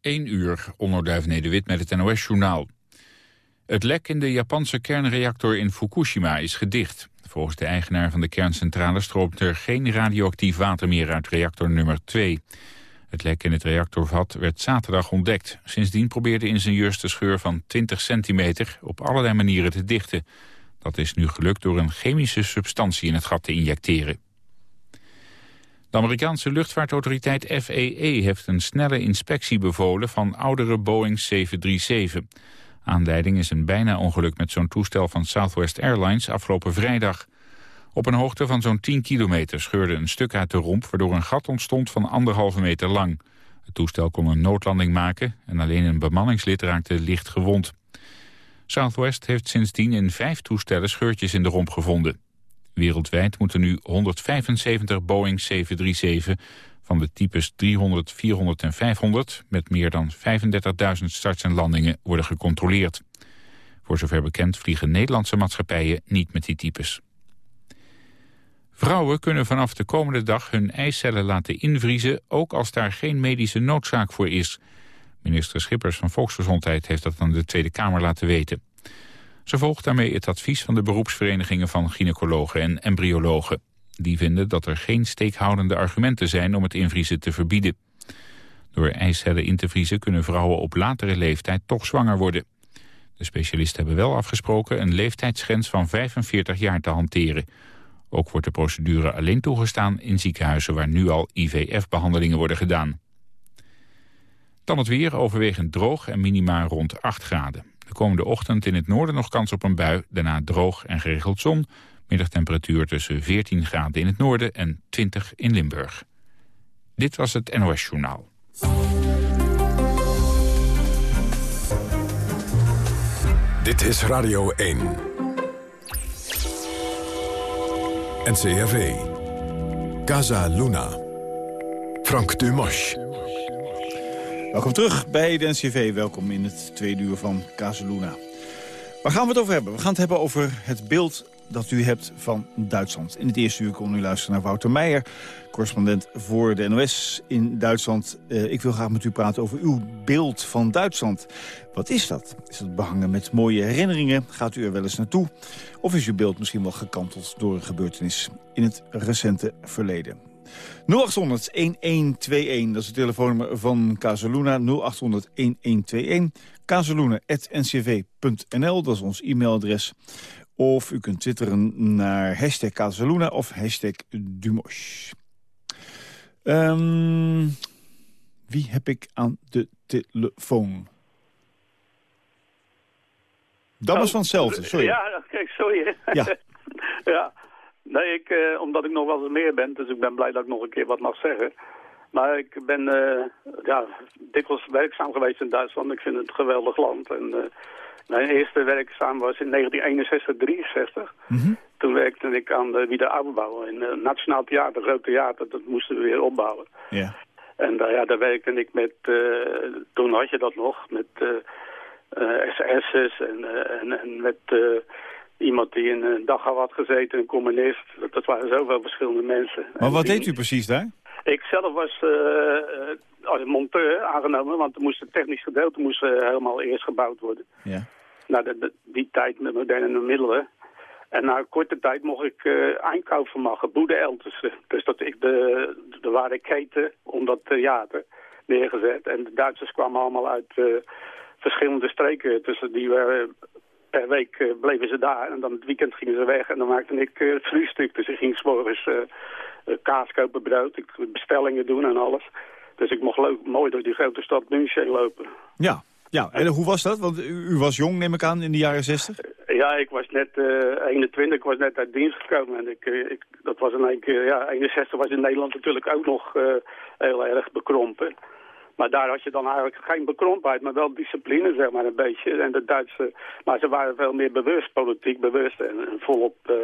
1 uur, onderduif Nederwit met het NOS-journaal. Het lek in de Japanse kernreactor in Fukushima is gedicht. Volgens de eigenaar van de kerncentrale stroomt er geen radioactief water meer uit reactor nummer 2. Het lek in het reactorvat werd zaterdag ontdekt. Sindsdien probeerde ingenieurs de scheur van 20 centimeter op allerlei manieren te dichten. Dat is nu gelukt door een chemische substantie in het gat te injecteren. De Amerikaanse luchtvaartautoriteit FAA heeft een snelle inspectie bevolen van oudere Boeing 737. Aanleiding is een bijna ongeluk met zo'n toestel van Southwest Airlines afgelopen vrijdag. Op een hoogte van zo'n 10 kilometer scheurde een stuk uit de romp... waardoor een gat ontstond van anderhalve meter lang. Het toestel kon een noodlanding maken en alleen een bemanningslid raakte licht gewond. Southwest heeft sindsdien in vijf toestellen scheurtjes in de romp gevonden. Wereldwijd moeten nu 175 Boeing 737 van de types 300, 400 en 500... met meer dan 35.000 starts en landingen worden gecontroleerd. Voor zover bekend vliegen Nederlandse maatschappijen niet met die types. Vrouwen kunnen vanaf de komende dag hun eicellen laten invriezen... ook als daar geen medische noodzaak voor is. Minister Schippers van Volksgezondheid heeft dat aan de Tweede Kamer laten weten. Ze volgt daarmee het advies van de beroepsverenigingen van gynaecologen en embryologen. Die vinden dat er geen steekhoudende argumenten zijn om het invriezen te verbieden. Door eicellen in te vriezen kunnen vrouwen op latere leeftijd toch zwanger worden. De specialisten hebben wel afgesproken een leeftijdsgrens van 45 jaar te hanteren. Ook wordt de procedure alleen toegestaan in ziekenhuizen waar nu al IVF-behandelingen worden gedaan. Dan het weer, overwegend droog en minima rond 8 graden. De komende ochtend in het noorden nog kans op een bui, daarna droog en geregeld zon. Middagtemperatuur tussen 14 graden in het noorden en 20 in Limburg. Dit was het NOS Journaal. Dit is Radio 1. NCRV. Casa Luna. Frank Dumas. Welkom terug bij de NCV. Welkom in het tweede uur van Casaluna. Waar gaan we het over hebben? We gaan het hebben over het beeld dat u hebt van Duitsland. In het eerste uur kon u luisteren naar Wouter Meijer, correspondent voor de NOS in Duitsland. Uh, ik wil graag met u praten over uw beeld van Duitsland. Wat is dat? Is het behangen met mooie herinneringen? Gaat u er wel eens naartoe? Of is uw beeld misschien wel gekanteld door een gebeurtenis in het recente verleden? 0800-1121, dat is het telefoonnummer van Casaluna. 0800-1121. Casaluna.ncv.nl, dat is ons e-mailadres. Of u kunt twitteren naar hashtag Casaluna of hashtag Dumosh. Um, wie heb ik aan de telefoon? Dat was van hetzelfde, sorry. Ja, kijk, sorry. Ja. ja. Nee, ik, uh, omdat ik nog wel eens meer ben, dus ik ben blij dat ik nog een keer wat mag zeggen. Maar ik ben uh, ja, dikwijls werkzaam geweest in Duitsland. Ik vind het een geweldig land. En, uh, mijn eerste werkzaam was in 1961, 63. Mm Toen werkte ik aan de wiederaufbouw in het Nationaal Theater, Groot Theater. Dat moesten we weer opbouwen. En ja, daar werkte ik met, toen had je dat nog, met SS's en, en, en met iemand die in een dag had gezeten, een communist. Dat, waren zoveel verschillende mensen. Maar wat deed u precies daar? Ik zelf was uh, als monteur aangenomen, want er moest het technisch gedeelte moest, uh, helemaal eerst gebouwd worden. Ja. Nou, de, de, die tijd met moderne middelen. En na een korte tijd mocht ik uh, aankoopvermagen, boedeelters. Dus dat ik de, de ware keten om dat theater neergezet. En de Duitsers kwamen allemaal uit verschillende streken. Tussen die we per week uh, bleven ze daar en dan het weekend gingen ze weg en dan maakte ik uh, het vriestuk. Dus ik ging s'morgens uh, kaas kopen, brood, ik bestellingen doen en alles. Dus ik mocht leuk, mooi door die grote stad München lopen. Ja, ja. en hoe was dat? Want u, u, was jong, neem ik aan, in de jaren 60? Ja, ik was net 21, ik was net uit dienst gekomen. En ik, ik, dat was in één keer, ja, 61 was in Nederland natuurlijk ook nog heel erg bekrompen. Maar daar had je dan eigenlijk geen bekrompheid, maar wel discipline, zeg maar, een beetje. En de Duitse, maar ze waren veel meer bewust, politiek bewust en, volop uh,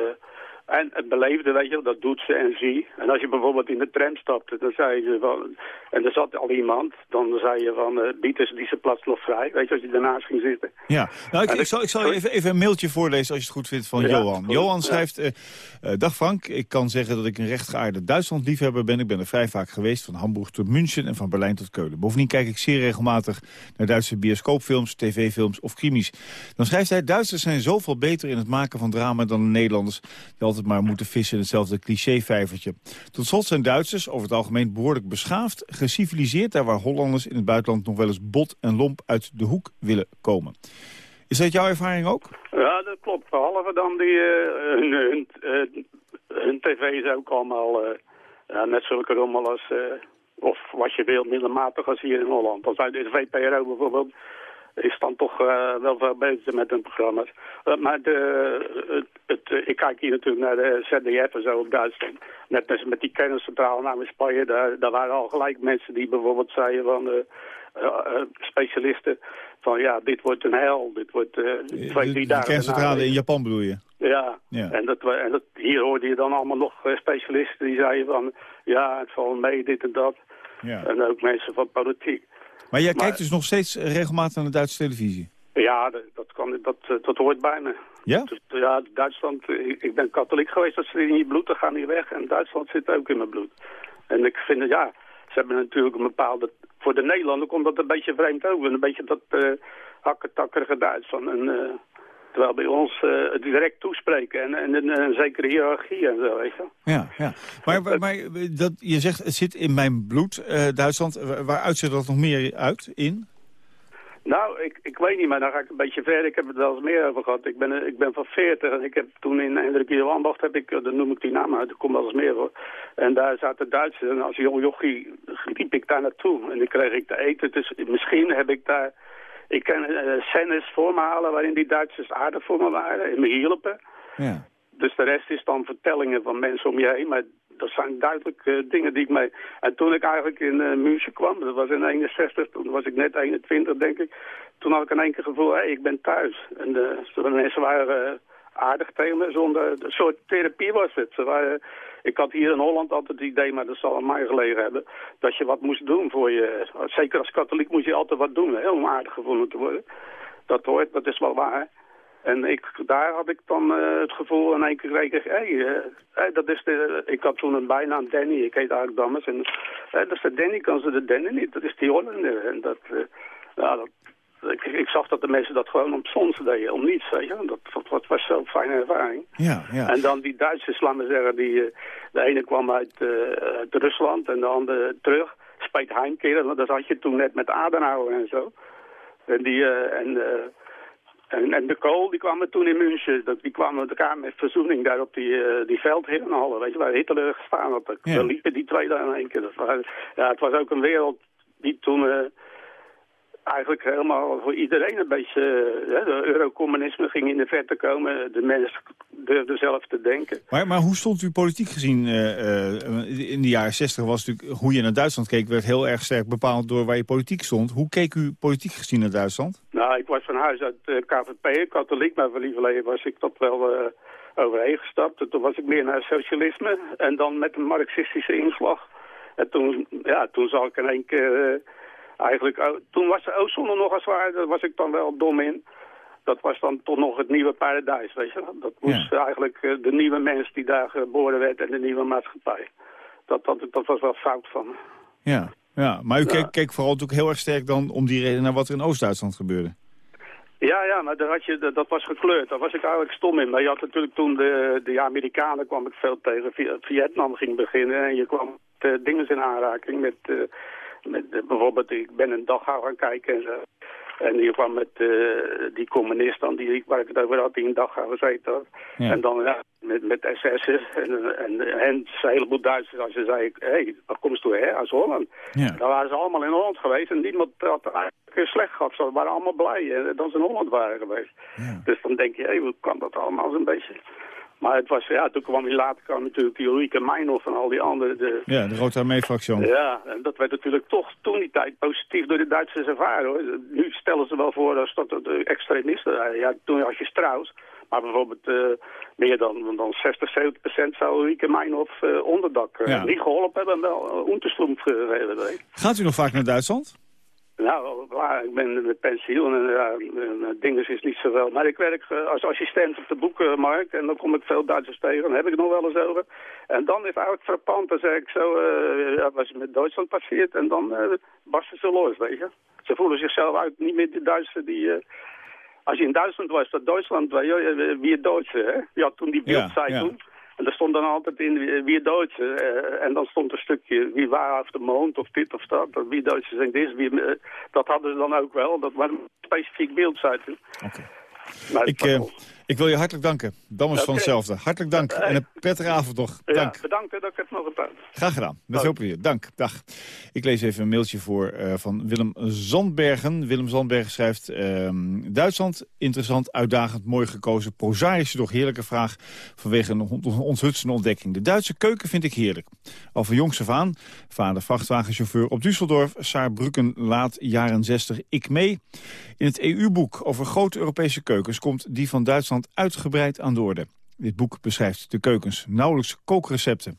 En het beleefde, weet je, dat doet ze en zie. En als je bijvoorbeeld in de tram stapte, dan zei je van... En er zat al iemand, dan zei je van... Uh, biedt dus deze plaats nog vrij, weet je, als je daarnaast ging zitten. Ja, nou, ik, ik zal, ik zal even, even een mailtje voorlezen als je het goed vindt van Johan. Johan schrijft... Uh, uh, dag Frank, ik kan zeggen dat ik een rechtgeaarde Duitsland-liefhebber ben. Ik ben er vrij vaak geweest, van Hamburg tot München en van Berlijn tot Keulen. Bovendien kijk ik zeer regelmatig naar Duitse bioscoopfilms, tv-films of krimis. Dan schrijft hij, Duitsers zijn zoveel beter in het maken van drama dan de Nederlanders... die maar moeten vissen in hetzelfde clichévijvertje. Tot slot zijn Duitsers over het algemeen behoorlijk beschaafd... geciviliseerd daar waar Hollanders in het buitenland nog wel eens bot en lomp uit de hoek willen komen. Is dat jouw ervaring ook? Ja, dat klopt. Behalve dan die, uh, hun, hun, uh, hun tv is ook allemaal ja, net zulke rommel als... of wat je wil, middelmatig als hier in Holland. Als uit de VPRO bijvoorbeeld is dan toch uh, wel veel beter met hun programma's. Uh, maar de, het, het, ik kijk hier natuurlijk naar de ZDF en zo op Duitsland. Net als met die kerncentrale naam in Spanje, daar, daar waren al gelijk mensen die bijvoorbeeld zeiden van... Specialisten van ja, dit wordt een hel, dit wordt twee, drie dagen... De kerncentrale in Japan bedoel je? Ja, ja. En, dat, en dat, hier hoorde je dan allemaal nog specialisten die zeiden van... ja, het valt mee, dit en dat. Ja. En ook mensen van politiek. Maar jij kijkt dus nog steeds regelmatig naar de Duitse televisie? Ja, dat, kan, dat, dat hoort bij me. Ja? Ja, Duitsland, ik, ben katholiek geweest, dat zit in je bloed, dat gaat niet weg. En Duitsland zit ook in mijn bloed. En ik vind ja, ze hebben natuurlijk een bepaalde... Voor de Nederlander komt dat een beetje vreemd over. Een beetje dat uh, hakketakkerige Duitsland. En, uh, Terwijl bij ons uh, het direct toespreken en, en een, een, zekere hiërarchie en zo, weet je Ja, ja. Maar, maar dat, je zegt, het zit in mijn bloed, uh, Duitsland. Waar uitziet dat nog meer uit, in? Nou, ik, ik weet niet, maar dan ga ik een beetje verder. Ik heb het wel eens meer over gehad. Ik ben, ik ben van 40 en ik heb toen in Hendrik Ambacht, heb ik, dan noem ik die naam uit, er komt wel eens meer voor. En daar zaten Duitsers en als jong jochie liep ik daar naartoe en dan kreeg ik te eten. Dus misschien heb ik daar ik kan uh, scènes voor me halen waarin die Duitsers aardig voor me waren en me hielpen. Ja. Dus de rest is dan vertellingen van mensen om je heen. Maar dat zijn duidelijk uh, dingen die ik mee... En toen ik eigenlijk in uh, München kwam, dat was in 61, toen was ik net 21 denk ik. Toen had ik in één keer gevoel, hé, hey, ik ben thuis. En de, de mensen waren aardig tegen me, zonder... Een soort therapie was het. Ze waren ik had hier in Holland altijd het idee, maar dat zal aan mij gelegen hebben, dat je wat moest doen voor je. Zeker als katholiek moet je altijd wat doen, heel aardig gevonden te worden. Dat hoort, dat is wel waar. En ik, daar had ik dan uh, het gevoel, en één keer kreeg ik, hey, dat is de, ik had toen een bijnaam Danny, ik heet eigenlijk Dammers, en hey, dat is de Danny, kan ze de Danny niet, dat is die Hollander. En dat, uh, dat, ik, zag dat de mensen dat gewoon om soms deden, om niets. Je? Dat, dat, was zo'n fijne ervaring. Ja, ja. En dan die Duitsers, laten we zeggen, die, eh, de ene kwam uit, uh, uit Rusland en de andere terug. Speet heimkeren, dat had je toen net met Adenauer en zo. En, die, uh, en, en, en, de Kool, die kwamen toen in München. Die kwamen met elkaar met verzoening daar op die, uh, die veldherenhallen, weet je, waar Hitler gestaan had. Ja. Dan liepen die twee daar in één keer. Dat was, ja, het was ook een wereld die toen eigenlijk helemaal voor iedereen een beetje... Hè, de eurocommunisme ging in de verte komen. De mensen durfden zelf te denken. Maar, maar hoe stond u politiek gezien? Uh, in de jaren zestig was natuurlijk... hoe je naar Duitsland keek werd heel erg sterk bepaald door waar je politiek stond. Hoe keek u politiek gezien naar Duitsland? Nou, ik was van huis uit uh, KVP, katholiek. Maar voor lieverleden was ik dat wel uh, overheen gestapt. Toen was ik meer naar socialisme. En dan met een marxistische inslag. En toen, ja, toen zag ik in één keer eigenlijk, oh, toen was de Oostzone nog als waar, daar was ik dan wel dom in. Dat was dan toch nog het nieuwe paradijs, weet je. Dat was eigenlijk eh, de nieuwe mens die daar geboren werd en de nieuwe maatschappij. Dat, dat, dat was wel fout van Ja, ja. maar u keek, keek vooral natuurlijk heel erg sterk dan om die reden naar wat er in Oost-Duitsland gebeurde. Ja, ja, maar daar had je, dat was gekleurd. Daar was ik eigenlijk stom in. Maar je had natuurlijk toen de, de Amerikanen kwam ik veel tegen. Vietnam ging beginnen en je kwam de dingen in aanraking met... Uh, met, uh, bijvoorbeeld, ik ben een dag gaan kijken en zo. En die kwam met uh, die communist die, waar ik het over had, die een dag gaan gezeten had. Ja. En dan ja, met, met SS'en en, en, en een heleboel Duitsers. Als je zei, hé, hey, waar kom je toe, hè, uit Holland? Ja. Dan waren ze allemaal in Holland geweest en niemand had eigenlijk slecht gehad. Ze waren allemaal blij dat ze in Holland waren geweest. Ja. Dus dan denk je, hé, hey, hoe kan dat allemaal zo'n beetje... Maar het was, ja, toen kwam hij later kwam natuurlijk Ulrike Meinhof en al die andere. De, ja, de Rote Armee-fractie. Ja, en dat werd natuurlijk toch toen die tijd positief door de Duitsers ervaren. Hoor. Nu stellen ze wel voor als dat de extremisten. Ja, toen had je Strauss. Maar bijvoorbeeld uh, meer dan, dan 60, 70 procent zou Ulrike Meinhof uh, onderdak uh, ja. niet geholpen hebben en wel uh. Gaat u nog vaak naar Duitsland? Nou, ik ben met pensioen en, ja, en dingen is niet zoveel. Maar ik werk uh, als assistent op de boekenmarkt en dan kom ik veel Duitsers tegen. Dan heb ik nog wel eens over. En dan is eigenlijk frappant, dan zeg ik zo, uh, ja, was met Duitsland passeert en dan uh, barsten ze los, weet je. Ze voelen zichzelf uit niet meer de Duitsers die... als je in Duitsland was, dat Duitsland, je, wie Duitse, hè? Je had toen die beeldzeitung. Ja, ja. En er stond dan altijd in wie Duits. Uh, en dan stond een stukje wie waar of de mond of dit of dat. Wie Duitsers zijn dit. Wie, uh, dat hadden ze dan ook wel. Dat was een specifiek beeldzeitung. Oké. Okay. Ik, uh, ik wil je hartelijk danken. Dammers okay. van hetzelfde. Hartelijk dank en een prettige avond nog. Dank. Ja, bedankt dat ik het nog een Graag gedaan. Met veel plezier. Dank. Dag. Ik lees even een mailtje voor uh, van Willem Zandbergen. Willem Zandbergen schrijft... Uh, Duitsland, interessant, uitdagend, mooi gekozen. Prozaïsche, doch heerlijke vraag vanwege een onthutsende ontdekking. De Duitse keuken vind ik heerlijk. Al van jongs af aan. Vader vrachtwagenchauffeur op Düsseldorf. Saarbrücken laat jaren 60 ik mee. In het EU-boek over grote Europese keukens komt die van Duitsland uitgebreid aan de orde. Dit boek beschrijft de keukens, nauwelijks kookrecepten.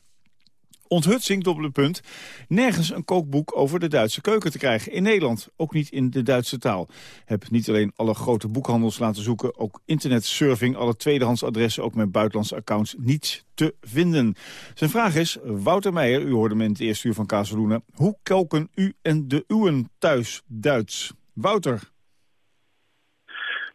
Onthutsing, dubbele punt. Nergens een kookboek over de Duitse keuken te krijgen. In Nederland, ook niet in de Duitse taal. Heb niet alleen alle grote boekhandels laten zoeken... ook internetsurfing, alle tweedehandsadressen... ook met buitenlandse accounts, niets te vinden. Zijn vraag is, Wouter Meijer, u hoorde me in het eerste uur van Kazeloenen... hoe koken u en de uwen thuis Duits? Wouter?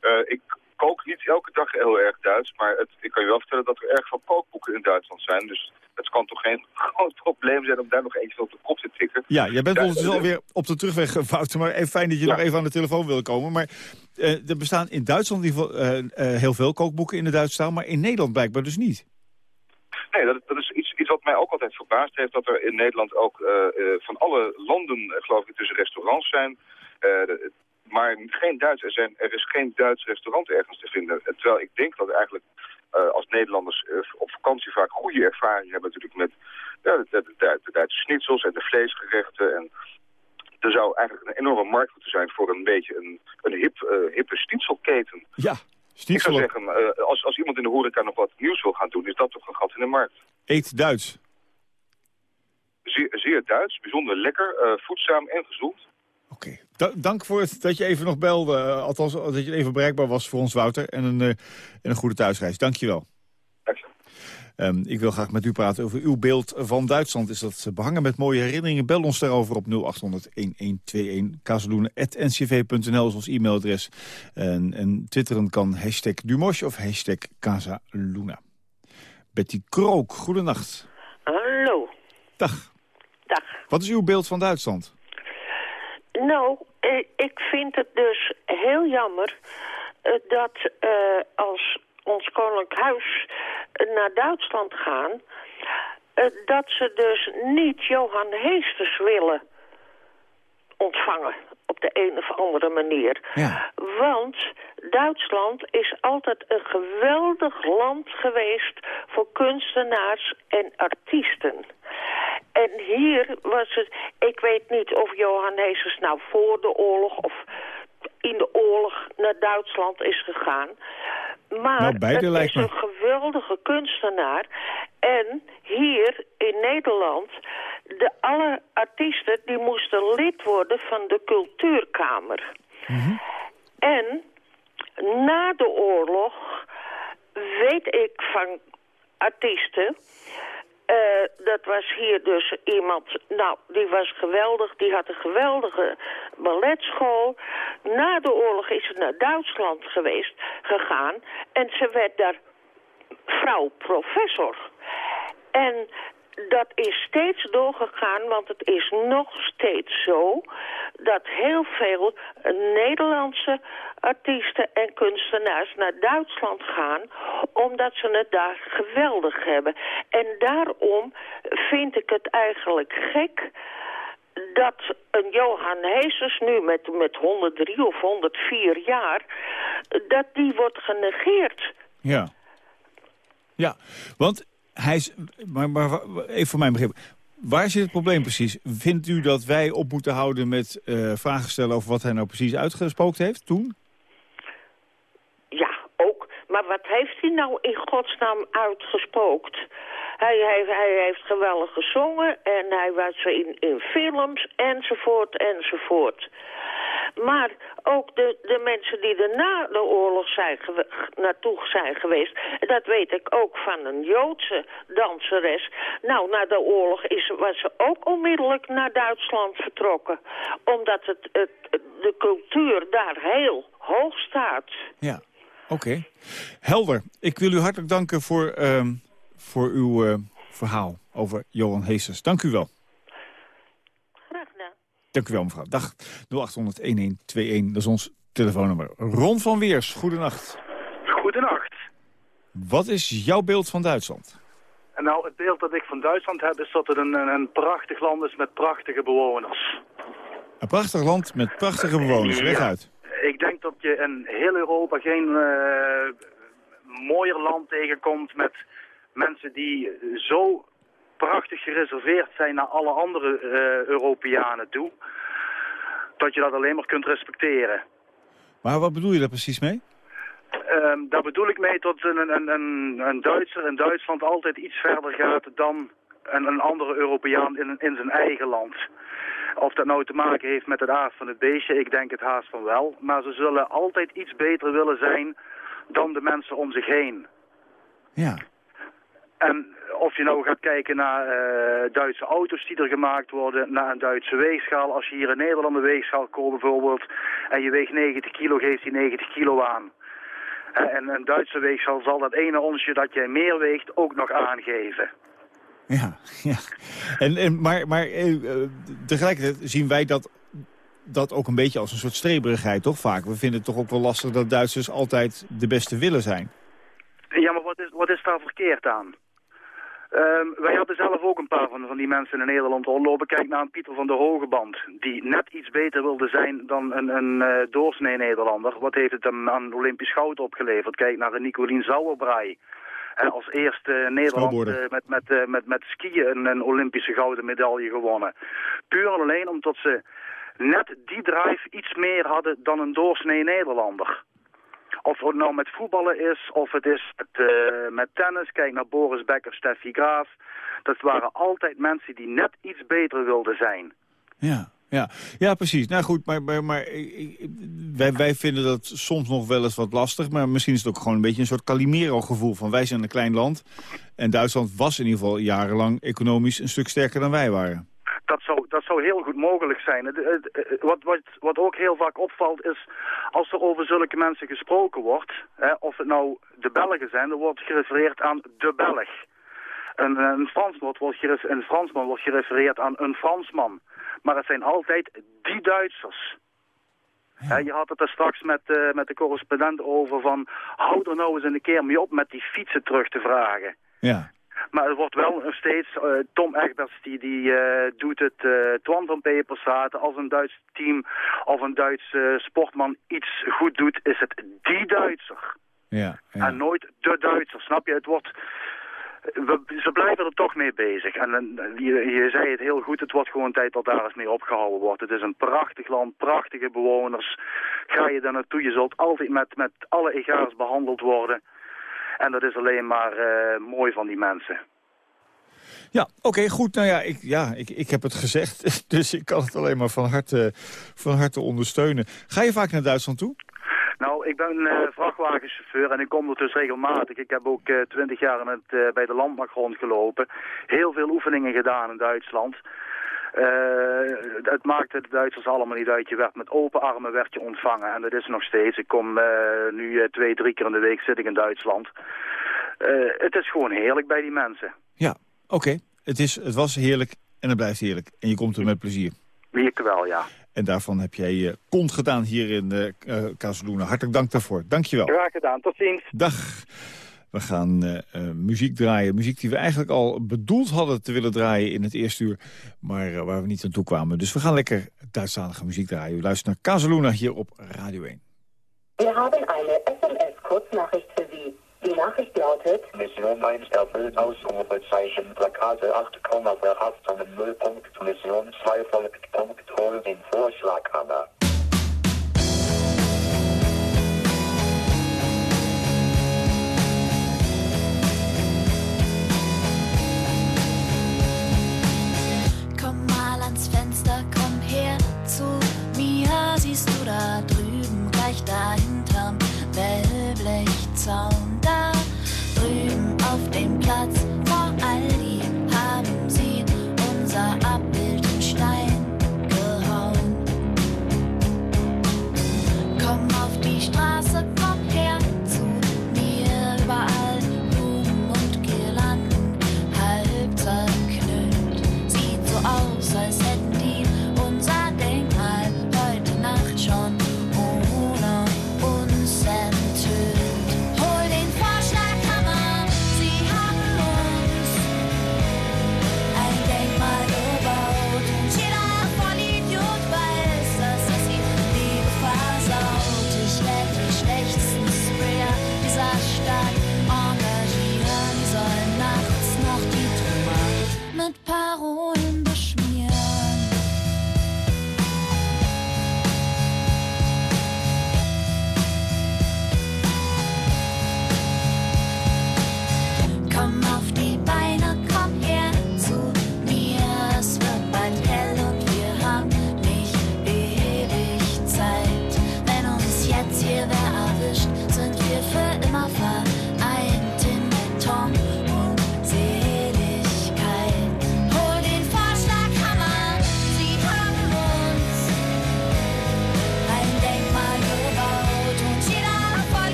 Uh, ik kook niet elke dag heel erg Duits, maar het, ik kan je wel vertellen dat er erg veel kookboeken in Duitsland zijn. Dus het kan toch geen groot probleem zijn om daar nog eentje op de kop te tikken. Ja, jij bent ondertussen alweer op de terugweg, Wouter, maar even fijn dat je nog even aan de telefoon wil komen. Maar uh, er bestaan in Duitsland in ieder geval uh, uh, heel veel kookboeken in de Duitse taal, maar in Nederland blijkbaar dus niet. Nee, dat, dat is iets, iets wat mij ook altijd verbaasd heeft, dat er in Nederland ook van alle landen, geloof ik, tussen restaurants zijn maar geen Duits. Er, zijn, er is geen Duits restaurant ergens te vinden. Terwijl ik denk dat eigenlijk uh, als Nederlanders uh, op vakantie vaak goede ervaringen hebben natuurlijk met ja, de, de, de, de Duitse schnitzels en de vleesgerechten. En er zou eigenlijk een enorme markt moeten zijn voor een beetje een, een hip, uh, hippe schnitzelketen. Ja, schnitzel. Ik zou zeggen, als, als iemand in de horeca nog wat nieuws wil gaan doen, is dat toch een gat in de markt. Eet Duits. Zeer, zeer Duits, bijzonder lekker, voedzaam en gezond. Oké, dank voor het dat je even nog belde. Uh, althans, dat je even bereikbaar was voor ons, Wouter. En een, uh, en een goede thuisreis. Dank je wel. Um, ik wil graag met u praten over uw beeld van Duitsland. Is dat behangen met mooie herinneringen? Bel ons daarover op 0800-1121. Kazeloenen.ncv.nl is ons e-mailadres. En, en twitteren kan hashtag Dumosh of hashtag Casaluna. Betty Krook, goedenacht. Hallo. Dag. Dag. Wat is uw beeld van Duitsland? Nou, eh, ik vind het dus heel jammer eh, dat uh, als ons koninklijk huis naar Duitsland gaan... dat ze dus niet Johan Heesters willen ontvangen op de een of andere manier. Ja. Want Duitsland is altijd een geweldig land geweest voor kunstenaars en artiesten. En hier was het, ik weet niet of Johan Heesers nou voor de oorlog of in de oorlog naar Duitsland is gegaan. Maar nou, het is een geweldige kunstenaar. En hier in Nederland, de, alle artiesten die moesten lid worden van de cultuurkamer. Mhm. En na de oorlog weet ik van artiesten uh, dat was hier dus iemand, nou, die was geweldig. Die had een geweldige balletschool. Na de oorlog is ze naar Duitsland geweest, gegaan. En ze werd daar vrouw professor. En dat is steeds doorgegaan, want het is nog steeds zo... dat heel veel Nederlandse artiesten en kunstenaars naar Duitsland gaan... omdat ze het daar geweldig hebben. En daarom vind ik het eigenlijk gek dat een Johan Heesers nu met, met 103 of 104 jaar... dat die wordt genegeerd. Ja. Ja, want hij is... Maar, even voor mijn begrip. Waar zit het probleem precies? Vindt u dat wij op moeten houden met uh, vragen stellen over wat hij nou precies uitgespookt heeft toen? Ja, ook. Maar wat heeft hij nou in godsnaam uitgespookt? Hij, hij, hij heeft geweldig gezongen en hij was in, in films enzovoort enzovoort. Maar ook de, de mensen die er na de oorlog zijn naartoe zijn geweest... dat weet ik ook van een Joodse danseres. Nou, na de oorlog is, was ze ook onmiddellijk naar Duitsland vertrokken. Omdat het, het, de cultuur daar heel hoog staat. Ja, oké. Helder. Ik wil u hartelijk danken voor, uh, voor uw uh, verhaal over Johan Heesters. Dank u wel. Dank u wel, mevrouw. Dag 0800-1121, dat is ons telefoonnummer. Ron van Weers, goedenacht. Goedenacht. Wat is jouw beeld van Duitsland? Nou, het beeld dat ik van Duitsland heb is dat het een, een prachtig land is met prachtige bewoners. Een prachtig land met prachtige bewoners, leg uit. Ik denk dat je in heel Europa geen uh, mooier land tegenkomt met mensen die zo prachtig gereserveerd zijn naar alle andere uh, Europeanen toe. Dat je dat alleen maar kunt respecteren. Maar wat bedoel je daar precies mee? Um, daar bedoel ik mee dat een, een, een, een Duitser in Duitsland altijd iets verder gaat dan een, een andere Europeaan in, in zijn eigen land. Of dat nou te maken heeft met het aard van het beestje, ik denk het haast van wel. Maar ze zullen altijd iets beter willen zijn dan de mensen om zich heen. Ja. En of je nou gaat kijken naar uh, Duitse auto's die er gemaakt worden, naar een Duitse weegschaal. Als je hier in Nederland een weegschaal koopt bijvoorbeeld en je weegt 90 kilo, geeft die 90 kilo aan. Uh, en een Duitse weegschaal zal dat ene onsje dat jij meer weegt ook nog aangeven. Ja, ja. En, en, maar, maar uh, tegelijkertijd zien wij dat, dat ook een beetje als een soort streberigheid, toch vaak? We vinden het toch ook wel lastig dat Duitsers altijd de beste willen zijn. Ja, maar wat is, wat is daar verkeerd aan? Um, wij hadden zelf ook een paar van, van die mensen in Nederland rondlopen. Kijk naar een Pieter van der Hogeband, die net iets beter wilde zijn dan een, een uh, doorsnee Nederlander. Wat heeft het hem aan Olympisch goud opgeleverd? Kijk naar een Nicolien. Uh, als eerste Nederland uh, met, met, uh, met, met skiën een, een Olympische gouden medaille gewonnen. Puur en alleen omdat ze net die drive iets meer hadden dan een doorsnee Nederlander. Of het nou met voetballen is, of het is met, uh, met tennis. Kijk naar Boris Becker, Steffi Graaf. Dat waren altijd mensen die net iets beter wilden zijn. Ja, ja, ja, precies. Nou goed, maar, maar, maar wij, wij vinden dat soms nog wel eens wat lastig. Maar misschien is het ook gewoon een beetje een soort Calimero-gevoel. Van wij zijn een klein land. En Duitsland was in ieder geval jarenlang economisch een stuk sterker dan wij waren. Zou, heel goed mogelijk zijn. Wat, wat, wat ook heel vaak opvalt is, als er over zulke mensen gesproken wordt, hè, of het nou de Belgen zijn, dan wordt gerefereerd aan de Belg. Een, een, Fransman wordt een Fransman wordt gerefereerd aan een Fransman. Maar het zijn altijd die Duitsers. Ja. je had het er straks met, uh, met de correspondent over van... hou er nou eens een keer mee op met die fietsen terug te vragen. Ja. Maar het wordt wel nog steeds, uh, Tom Egberts die, die uh, doet het, uh, Twan van Peperstraat, als een Duits team of een Duitse sportman iets goed doet, is het die Duitser. Ja, ja. En nooit de Duitser, snap je? Het wordt, we, ze blijven er toch mee bezig. En je, je zei het heel goed, het wordt gewoon tijd dat daar eens mee opgehouden wordt. Het is een prachtig land, prachtige bewoners. Ga je daar naartoe, je zult altijd met, met alle egaars behandeld worden. En dat is alleen maar uh, mooi van die mensen. Ja, oké, okay, goed. Nou ja, ik, ja ik, ik heb het gezegd, dus ik kan het alleen maar van harte, van harte ondersteunen. Ga je vaak naar Duitsland toe? Nou, ik ben uh, vrachtwagenchauffeur en ik kom er dus regelmatig. Ik heb ook uh, twintig jaar in het, uh, bij de landmacht rondgelopen. Heel veel oefeningen gedaan in Duitsland. Uh, het maakte de Duitsers allemaal niet uit. Je werd met open armen werd je ontvangen. En dat is nog steeds. Ik kom uh, nu uh, twee, drie keer in de week zit ik in Duitsland. het is gewoon heerlijk bij die mensen. Ja, oké. Okay. Het, is, het was heerlijk en het blijft heerlijk. En je komt er met plezier. Wie wel, ja. En daarvan heb jij je kont gedaan hier in uh, Kazeloenen. Hartelijk dank daarvoor. Dank je wel. Graag gedaan. Tot ziens. Dag. We gaan uh, uh, muziek draaien. Muziek die we eigenlijk al bedoeld hadden te willen draaien in het eerste uur. Maar uh, waar we niet aan toe kwamen. Dus we gaan lekker Duitsstalige muziek draaien. U luistert naar Casaluna hier op Radio 1. We hebben een SMS-Kurznachricht voor Sie. Die Nachricht lautet... Mission 1 erfüllt Ausrufezeichen. Plakate 8, Verhaftungen 0 Punkt. Mission 2 folgt Punkt. Hol den Vorschlaghammer. Siehst du da drüben, gleich dahinterm Wellblechzaun? Da drüben auf dem Platz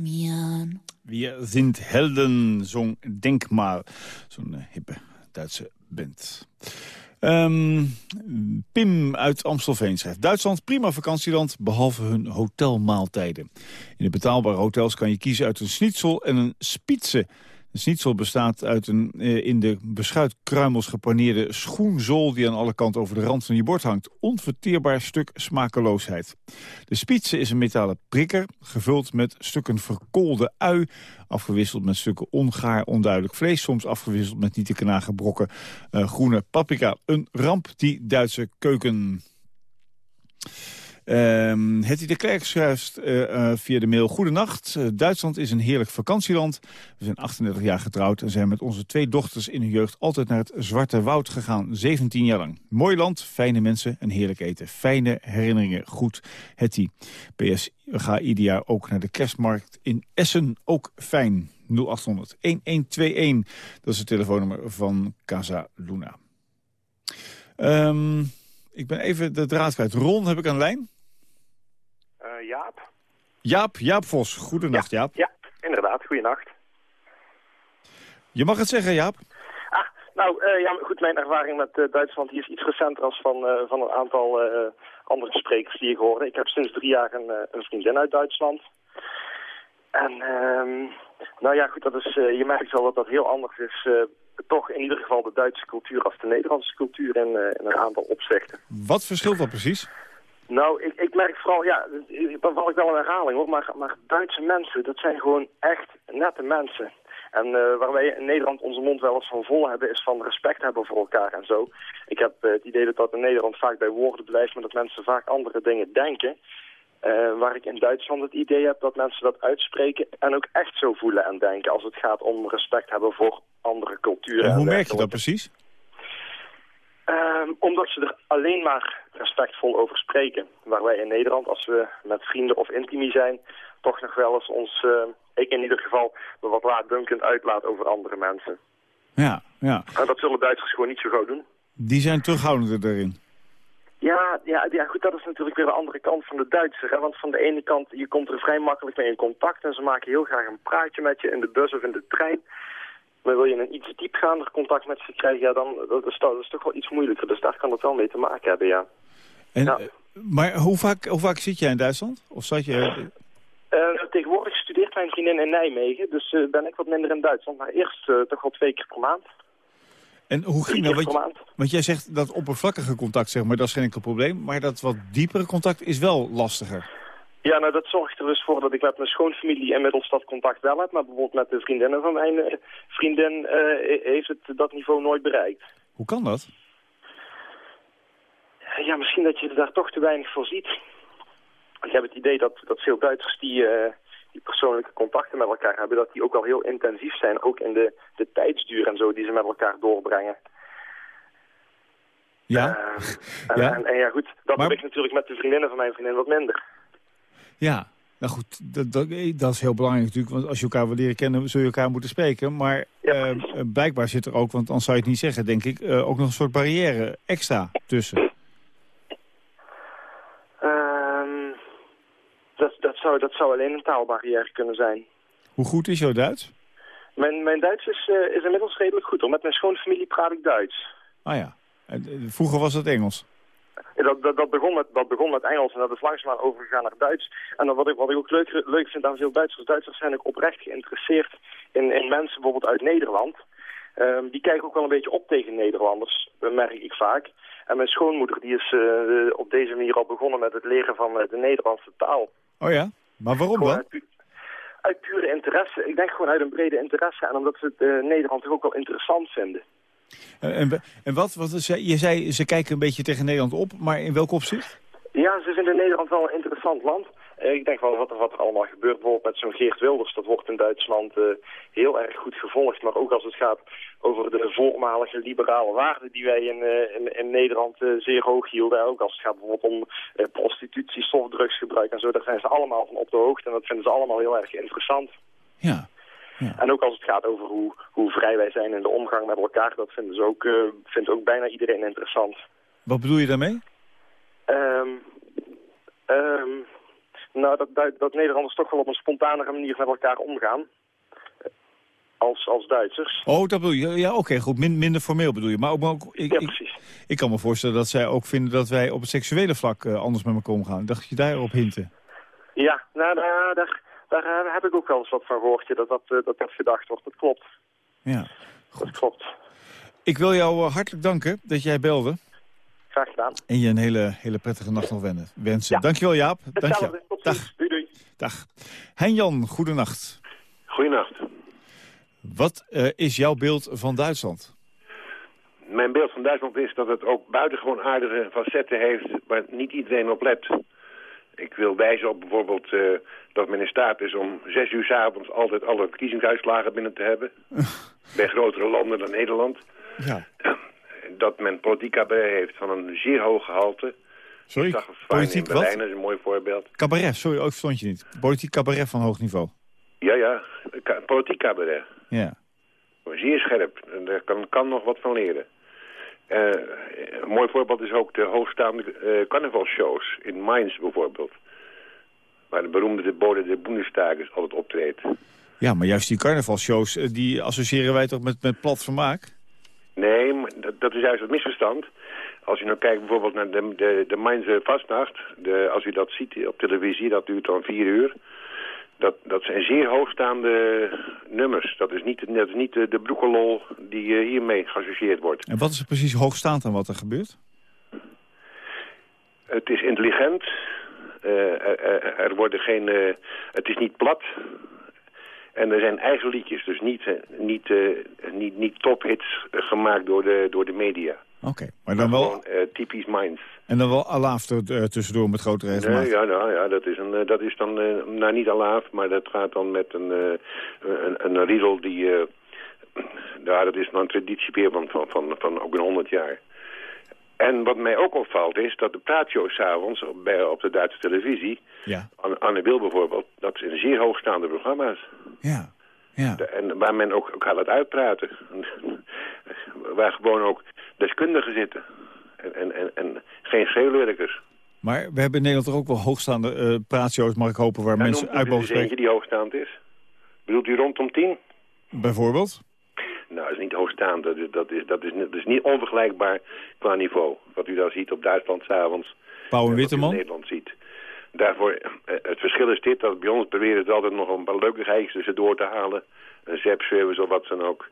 Beschmieren. Wir sind Helden, zo'n Denkmal. Zo'n eh, hippe Duitse band. Ehm, Pim uit Amstelveen schrijft... Duitsland, prima vakantieland, behalve hun hotelmaaltijden. In de betaalbare hotels kan je kiezen uit een schnitzel en een spitze. De schnitzel bestaat uit een eh, in de beschuitkruimels gepaneerde schoenzool... die aan alle kanten over de rand van je bord hangt. Onverteerbaar stuk smakeloosheid. De spitze is een metalen prikker, gevuld met stukken verkoolde ui... afgewisseld met stukken ongaar, onduidelijk vlees... soms afgewisseld met niet te knagen brokken eh, groene paprika. Een ramp, die Duitse keuken. Ehm Hetty de Klerk schrijft eh, eh, via de mail... Goedenacht, Eh, Duitsland is een heerlijk vakantieland. We zijn 38 jaar getrouwd en zijn met onze twee dochters in hun jeugd... altijd naar het Zwarte Woud gegaan, 17 jaar lang. Mooi land, fijne mensen en heerlijk eten. Fijne herinneringen. Goed, Hetty. PS, we gaan ieder jaar ook naar de kerstmarkt in Essen. Ook fijn. 0800 1121. Dat is het telefoonnummer van Casa Luna. Ehm, ik ben even de draad kwijt. Ron heb ik aan de lijn. Jaap? Jaap, Vos. Goedenacht, Jaap. Ja, inderdaad. Goeienacht. Je mag het zeggen, Jaap. Ah, nou, eh, ja, goed, mijn ervaring met eh, Duitsland is iets recenter als van, eh, van een aantal andere sprekers die ik hoorde. Ik heb sinds drie jaar een, een vriendin uit Duitsland. En, ehm, nou ja, goed, dat is, je merkt wel dat dat heel anders is. toch in ieder geval de Duitse cultuur als de Nederlandse cultuur in, in een aantal opzichten. Wat verschilt dat precies? Nou, ik, ik merk vooral, ja, dan val ik wel een herhaling hoor, maar, maar Duitse mensen, dat zijn gewoon echt nette mensen. En eh, waar wij in Nederland onze mond wel eens van vol hebben, is van respect hebben voor elkaar en zo. Ik heb eh, het idee dat dat in Nederland vaak bij woorden blijft, maar dat mensen vaak andere dingen denken. Eh, waar ik in Duitsland het idee heb dat mensen dat uitspreken en ook echt zo voelen en denken als het gaat om respect hebben voor andere culturen. En hoe merk je dat precies? Ehm, omdat ze er alleen maar respectvol over spreken. Waar wij in Nederland, als we met vrienden of intimi zijn, toch nog wel eens ons, eh, ik in ieder geval, me wat laatdunkend uitlaat over andere mensen. Ja, ja. En dat zullen Duitsers gewoon niet zo gauw doen. Die zijn terughoudender daarin. Ja, ja, ja, goed, dat is natuurlijk weer de andere kant van de Duitser. Hè? Want van de ene kant, je komt er vrij makkelijk mee in contact... en ze maken heel graag een praatje met je in de bus of in de trein. Maar wil je een iets diepgaander contact met ze krijgen... ja, dan dat is, dat is toch wel iets moeilijker. Dus daar kan het wel mee te maken hebben, ja. En, Ja. eh, Maar hoe vaak, hoe vaak zit jij in Duitsland? Of zat je... Eh, tegenwoordig studeert mijn vriendin in Nijmegen, dus eh, ben ik wat minder in Duitsland. Maar eerst toch wel twee keer per maand. En hoe ging dat? Want, want jij zegt dat oppervlakkige contact, zeg maar, dat is geen enkel probleem. Maar dat wat diepere contact is wel lastiger. Ja, nou dat zorgt er dus voor dat ik met mijn schoonfamilie inmiddels dat contact wel heb. Maar bijvoorbeeld met de vriendinnen van mijn eh, vriendin eh, heeft het dat niveau nooit bereikt. Hoe kan dat? Ja, misschien dat je er daar toch te weinig voor ziet. Ik heb het idee dat, dat veel Duitsers die, eh, die persoonlijke contacten met elkaar hebben... dat die ook wel heel intensief zijn, ook in de, de tijdsduur en zo die ze met elkaar doorbrengen. Ja, Eh, en, Ja. En, en ja goed, dat Maar- heb ik natuurlijk met de vriendinnen van mijn vriendin wat minder. Ja. Nou goed, dat, dat, eh, dat is heel belangrijk natuurlijk. Want als je elkaar wil leren kennen, zul je elkaar moeten spreken. Maar Ja, eh, eh, blijkbaar zit er ook, want anders zou je het niet zeggen, denk ik... ook nog een soort barrière extra tussen. Ehm, dat, dat, zou, dat zou alleen een taalbarrière kunnen zijn. Hoe goed is jouw Duits? Mijn, mijn Duits is, eh, is inmiddels redelijk goed. Hoor. Met mijn schoonfamilie praat ik Duits. Ah ja. Vroeger was het Engels. Dat, dat, dat, begon met, dat begon met Engels en dat is langzaamaan overgegaan naar Duits. En dan wat, ik, wat ik ook leuk, leuk vind aan veel Duitsers, Duitsers zijn ook oprecht geïnteresseerd in, in mensen bijvoorbeeld uit Nederland. Ehm, die kijken ook wel een beetje op tegen Nederlanders, dat merk ik vaak. En mijn schoonmoeder die is eh, op deze manier al begonnen met het leren van eh, de Nederlandse taal. Oh ja? Maar waarom dan? uit, pu- uit pure interesse. Ik denk gewoon uit een brede interesse en omdat ze het eh, Nederland toch ook wel interessant vinden. En, en, en wat, je zei, ze kijken een beetje tegen Nederland op, maar in welk opzicht? Ja, ze vinden Nederland wel een interessant land. Eh, ik denk wel wat er, wat er allemaal gebeurt, bijvoorbeeld met zo'n Geert Wilders. Dat wordt in Duitsland eh, heel erg goed gevolgd. Maar ook als het gaat over de voormalige liberale waarden die wij in, eh, in, in Nederland eh, zeer hoog hielden. Ook als het gaat bijvoorbeeld om eh, prostitutie, softdrugsgebruik en zo. Daar zijn ze allemaal van op de hoogte en dat vinden ze allemaal heel erg interessant. Ja. En ook als het gaat over hoe, hoe vrij wij zijn in de omgang met elkaar, dat vinden ze ook, eh, vindt ook bijna iedereen interessant. Wat bedoel je daarmee? Ehm ehm, nou, dat, dat, dat Nederlanders toch wel op een spontanere manier met elkaar omgaan. Als, als Duitsers. Oh, dat bedoel je. Ja, oké, goed. Min- minder formeel bedoel je. Maar ook, maar ook ik, Ja, ik, precies. ik kan me voorstellen dat zij ook vinden dat wij op het seksuele vlak eh, anders met elkaar omgaan. Dacht je daarop hinten? Ja, nou, daar, daar, daar eh, heb ik ook wel eens wat van gehoord, dat, dat, eh, dat dat gedacht wordt. Dat klopt. Ja. Dat klopt. Ik wil jou eh, hartelijk danken dat jij belde. Graag gedaan. En je een hele, hele prettige nacht nog wennen- wensen. Ja. Dankjewel Jaap. Dank je. Hetzelfde. Tot Dag. ziens. Doei, doei. Dag. Hein-Jan, goedenacht. Goedenacht. Wat eh, is jouw beeld van Duitsland? Mijn beeld van Duitsland is dat het ook buitengewoon aardige facetten heeft waar niet iedereen op let. Ik wil wijzen op bijvoorbeeld eh, dat men in staat is om zes uur 's avonds altijd alle verkiezingsuitslagen binnen te hebben. bij grotere landen dan Nederland. Ja. Dat men politiek cabaret heeft van een zeer hoog gehalte. Sorry, politiek in Berlijn, wat? is een mooi voorbeeld. Cabaret, sorry, ook verstond je niet. Politiek cabaret van hoog niveau. Ja, ja, ka- politiek cabaret. Ja. Zeer scherp. Daar kan, kan nog wat van leren. Eh, een mooi voorbeeld is ook de hoogstaande eh carnavalshows in Mainz bijvoorbeeld. Waar de beroemde bode de Bundestag altijd optreedt. Ja, maar juist die carnavalshows, eh, die associëren wij toch met, met plat vermaak? Nee, dat, dat is juist het misverstand. Als je nou kijkt bijvoorbeeld naar de, de, de Mainzer vastnacht. De, als u dat ziet op televisie, dat duurt dan vier uur. Dat, dat zijn zeer hoogstaande nummers. Dat is niet, dat is niet de, de broekelol die eh, hiermee geassocieerd wordt. En wat is er precies hoogstaand aan wat er gebeurt? Het is intelligent. Eh, er, er- er worden geen... eh, het is niet plat. En er zijn eigen liedjes, dus niet, eh, niet, eh, niet, niet tophits eh, gemaakt door de, door de media. Oké, maar dan wel, Gewoon eh, typisch Minds. En dan wel alaaf eh, tussendoor met grote regelmaat. Nee, ja, nou, ja, dat is, een, eh, dat is dan, eh, nou niet alaaf, maar dat gaat dan met een, een, een riedel die, ja, dat is dan een traditie van, van, van, ook een honderd jaar. En wat mij ook opvalt is dat de praatshows 's avonds op, bij, op de Duitse televisie, Ja, Anne, Wil bijvoorbeeld, dat zijn zeer hoogstaande programma's. ja, ja. De- En waar men ook, ook gaat het uitpraten. waar gewoon ook deskundigen zitten. En, en, en, en geen schreeuwlurkers. Maar we hebben in Nederland toch ook wel hoogstaande praatshows, mag ik hopen, waar Ja, mensen noemt u uit mogen eens eentje spreken. die hoogstaand is? Bedoelt u rondom tien? Bijvoorbeeld? Nou, dat is niet hoogstaand. Dat is, dat is, dat is, dat is niet onvergelijkbaar qua niveau. Wat u daar ziet op Duitsland s'avonds. Pauw en u in Witteman? Nederland ziet. Daarvoor, eh, het verschil is dit, dat bij ons proberen ze altijd nog een paar leuke geitjes tussendoor te halen. Een zepservice of wat dan ook.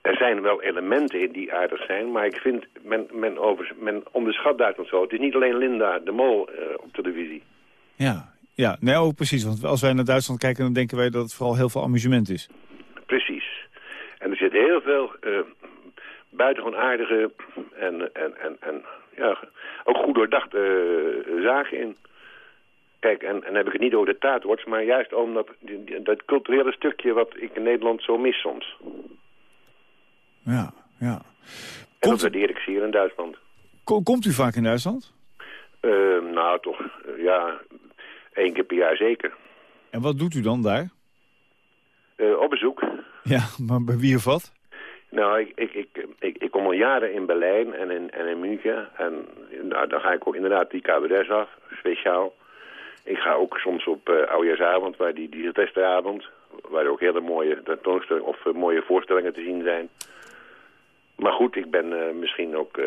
Er zijn wel elementen in die aardig zijn, maar ik vind, men, men, over, men onderschat Duitsland zo. Het is niet alleen Linda de Mol eh, op televisie. Ja, ja. Nee, oh, precies. Want als wij naar Duitsland kijken, dan denken wij dat het vooral heel veel amusement is. Precies. En er zit heel veel eh buitengewoon aardige en, en, en, en ja, ook goed doordachte eh, zaken in. Kijk, en, en dan heb ik het niet over de taartworts, maar juist om dat, die- die- dat culturele stukje wat ik in Nederland zo mis soms. Ja, ja. En dat waardeer ik hier in Duitsland. ko- komt u vaak in Duitsland? Eh, nou, toch, eh, ja, één keer per jaar zeker. En wat doet u dan daar? Eh, op bezoek. Ja, maar bij wie of wat? Nou, ik, ik, ik, ik, ik kom al jaren in Berlijn en in, en in München. En nou, dan ga ik ook inderdaad die cabarets af, speciaal. Ik ga ook soms op eh oudjaarsavond, waar die, die Silvesteravond... waar ook hele mooie tentoonstellingen of mooie voorstellingen te zien zijn. Maar goed, ik ben eh, misschien ook... eh,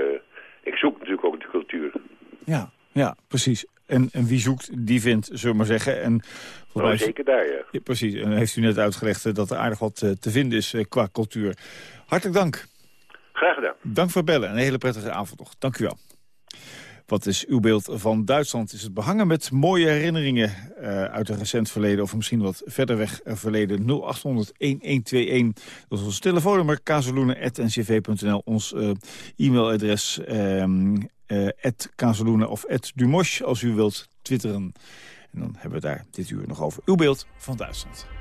ik zoek natuurlijk ook de cultuur. Ja, ja, precies. En, en wie zoekt, die vindt, zullen we maar zeggen. En mij Nou, zeker daar, ja. Ja, precies. En heeft u net uitgelegd eh, dat er aardig wat te vinden is qua cultuur. Hartelijk dank. Graag gedaan. Dank voor het bellen en een hele prettige avond nog. Dank u wel. Wat is uw beeld van Duitsland? Is het behangen met mooie herinneringen eh, uit een recent verleden... of misschien wat verder weg verleden? 0800-1121. Dat is ons telefoonnummer, kazeloenen.ncv.nl. Ons eh, e-mailadres, kazeloenen of dumosh, als u wilt twitteren. En dan hebben we daar dit uur nog over uw beeld van Duitsland.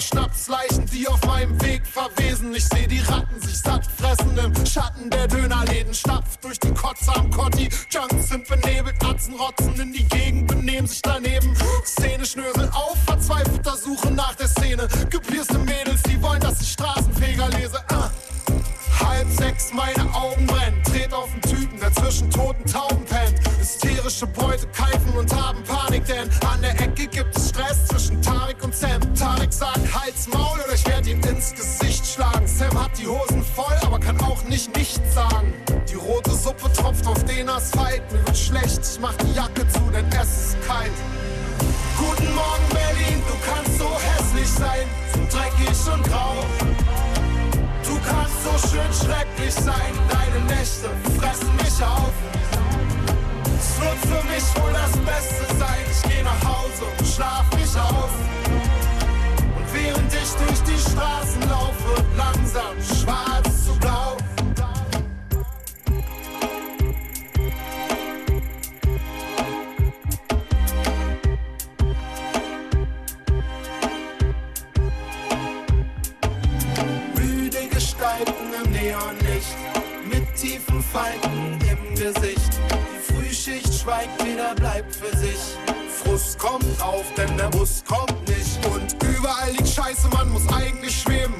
Über Schnapsleichen, die auf meinem Weg verwesen. Ich seh die Ratten sich satt fressen im Schatten der Dönerläden. Stapf durch die Kotze am Kotti. Junks sind benebelt, Atzen rotzen in die Gegend, benehmen sich daneben. Szene schnösel auf, verzweifelter Suche nach der Szene. Gepierste Mädels, die wollen, dass ich Straßenfeger lese. Ah. Halb sechs, meine Augen brennen. Tret auf den Typen, der zwischen toten Tauben pennt. Hysterische Beute keifen und haben Panik, Hals, Maul oder ich werd ihm ins Gesicht schlagen. Sam hat die Hosen voll, aber kann auch nicht nichts sagen. Die rote Suppe tropft auf den Asphalt. Mir wird schlecht, ich mach die Jacke zu, denn es ist kalt. Guten Morgen, Berlin, du kannst so hässlich sein, dreckig und grau. Du kannst so schön schrecklich sein, deine Nächte fressen mich auf. Es wird für mich wohl das Beste sein, ich geh nach Hause und schlaf mich aus. Und ich durch die Straßen laufe, langsam schwarz zu blau. Müde Gestalten im Neonlicht, mit tiefen Falten im Gesicht. Die Frühschicht schweigt wieder, bleibt für sich. Frust kommt auf, denn der Bus kommt nicht. Und überall liegt Scheiße, man muss eigentlich schweben.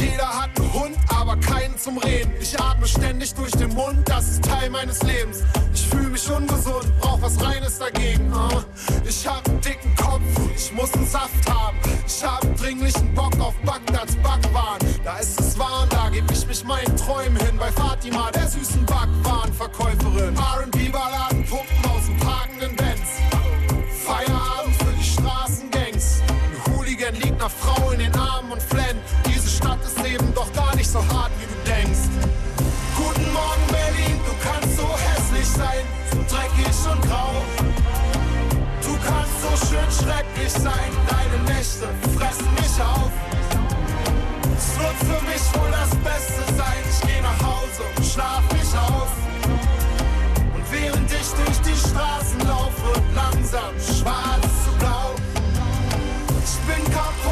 Jeder hat einen Hund, aber keinen zum Reden. Ich atme ständig durch den Mund, das ist Teil meines Lebens. Ich fühle mich ungesund, brauch was Reines dagegen. ah. Ich hab einen dicken Kopf, ich muss einen Saft haben. Ich hab dringlichen Bock auf Bagdads Backwaren. Da ist es warm, da geb ich mich Fatima, der süßen Backwarenverkäuferin. R&B-Balladen, Pumpen aus Frau in den Armen und flennt. Diese Stadt ist eben doch gar nicht so hart, wie du denkst. Guten Morgen, Berlin, du kannst so hässlich sein, so dreckig und grau. Du kannst so schön schrecklich sein, deine Nächte fressen mich auf. Es wird für mich wohl das Beste sein, ich geh nach Hause und schlaf mich auf. Und während ich durch die Straßen laufe, langsam schwarz zu blau. Ich bin kaputt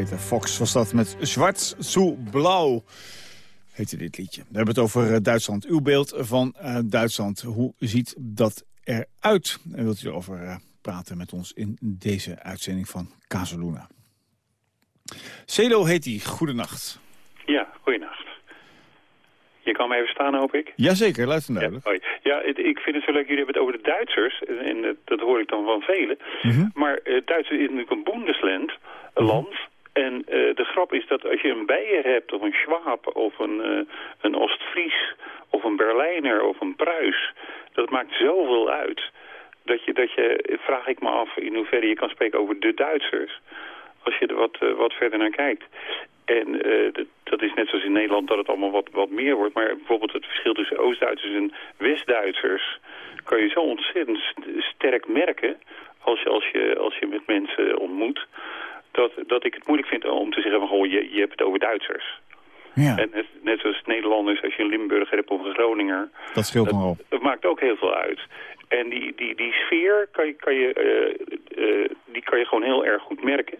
Peter Fox was dat met Zwart zu Blauw. Heette dit liedje. We hebben het over eh, Duitsland. Uw beeld van eh, Duitsland. Hoe ziet dat eruit? En wilt u erover eh, praten met ons in deze uitzending van Casaluna. Celo heet hij. Goedenacht. Ja, goeienacht. Je kan me even staan, hoop ik? Jazeker, luister duidelijk. Ja, het- ik vind het zo leuk, jullie hebben het over de Duitsers. En, en, dat hoor ik dan van velen. Mhm. Maar eh, Duitsland is natuurlijk een Bundesland, een land. En eh, de grap is dat als je een Beier hebt, of een Schwab, of een, eh, een Oostfries, of een Berlijner, of een Pruis, dat maakt zoveel uit. Dat je, dat je, vraag ik me af in hoeverre je kan spreken over de Duitsers. Als je er wat, eh, wat verder naar kijkt. En dat, is net zoals in Nederland dat het allemaal wat, wat meer wordt. Maar bijvoorbeeld het verschil tussen Oost-Duitsers en West-Duitsers... kan je zo ontzettend st- sterk merken als je, als je, als je met mensen ontmoet... Dat, dat ik het moeilijk vind om te zeggen van, goh, je, je hebt het over Duitsers. Ja. En net, net zoals Nederlanders, als je een Limburger hebt of een Groninger... Dat scheelt nogal. Dat maakt ook heel veel uit. En die, die, die sfeer kan je, kan je, eh, eh, die kan je gewoon heel erg goed merken.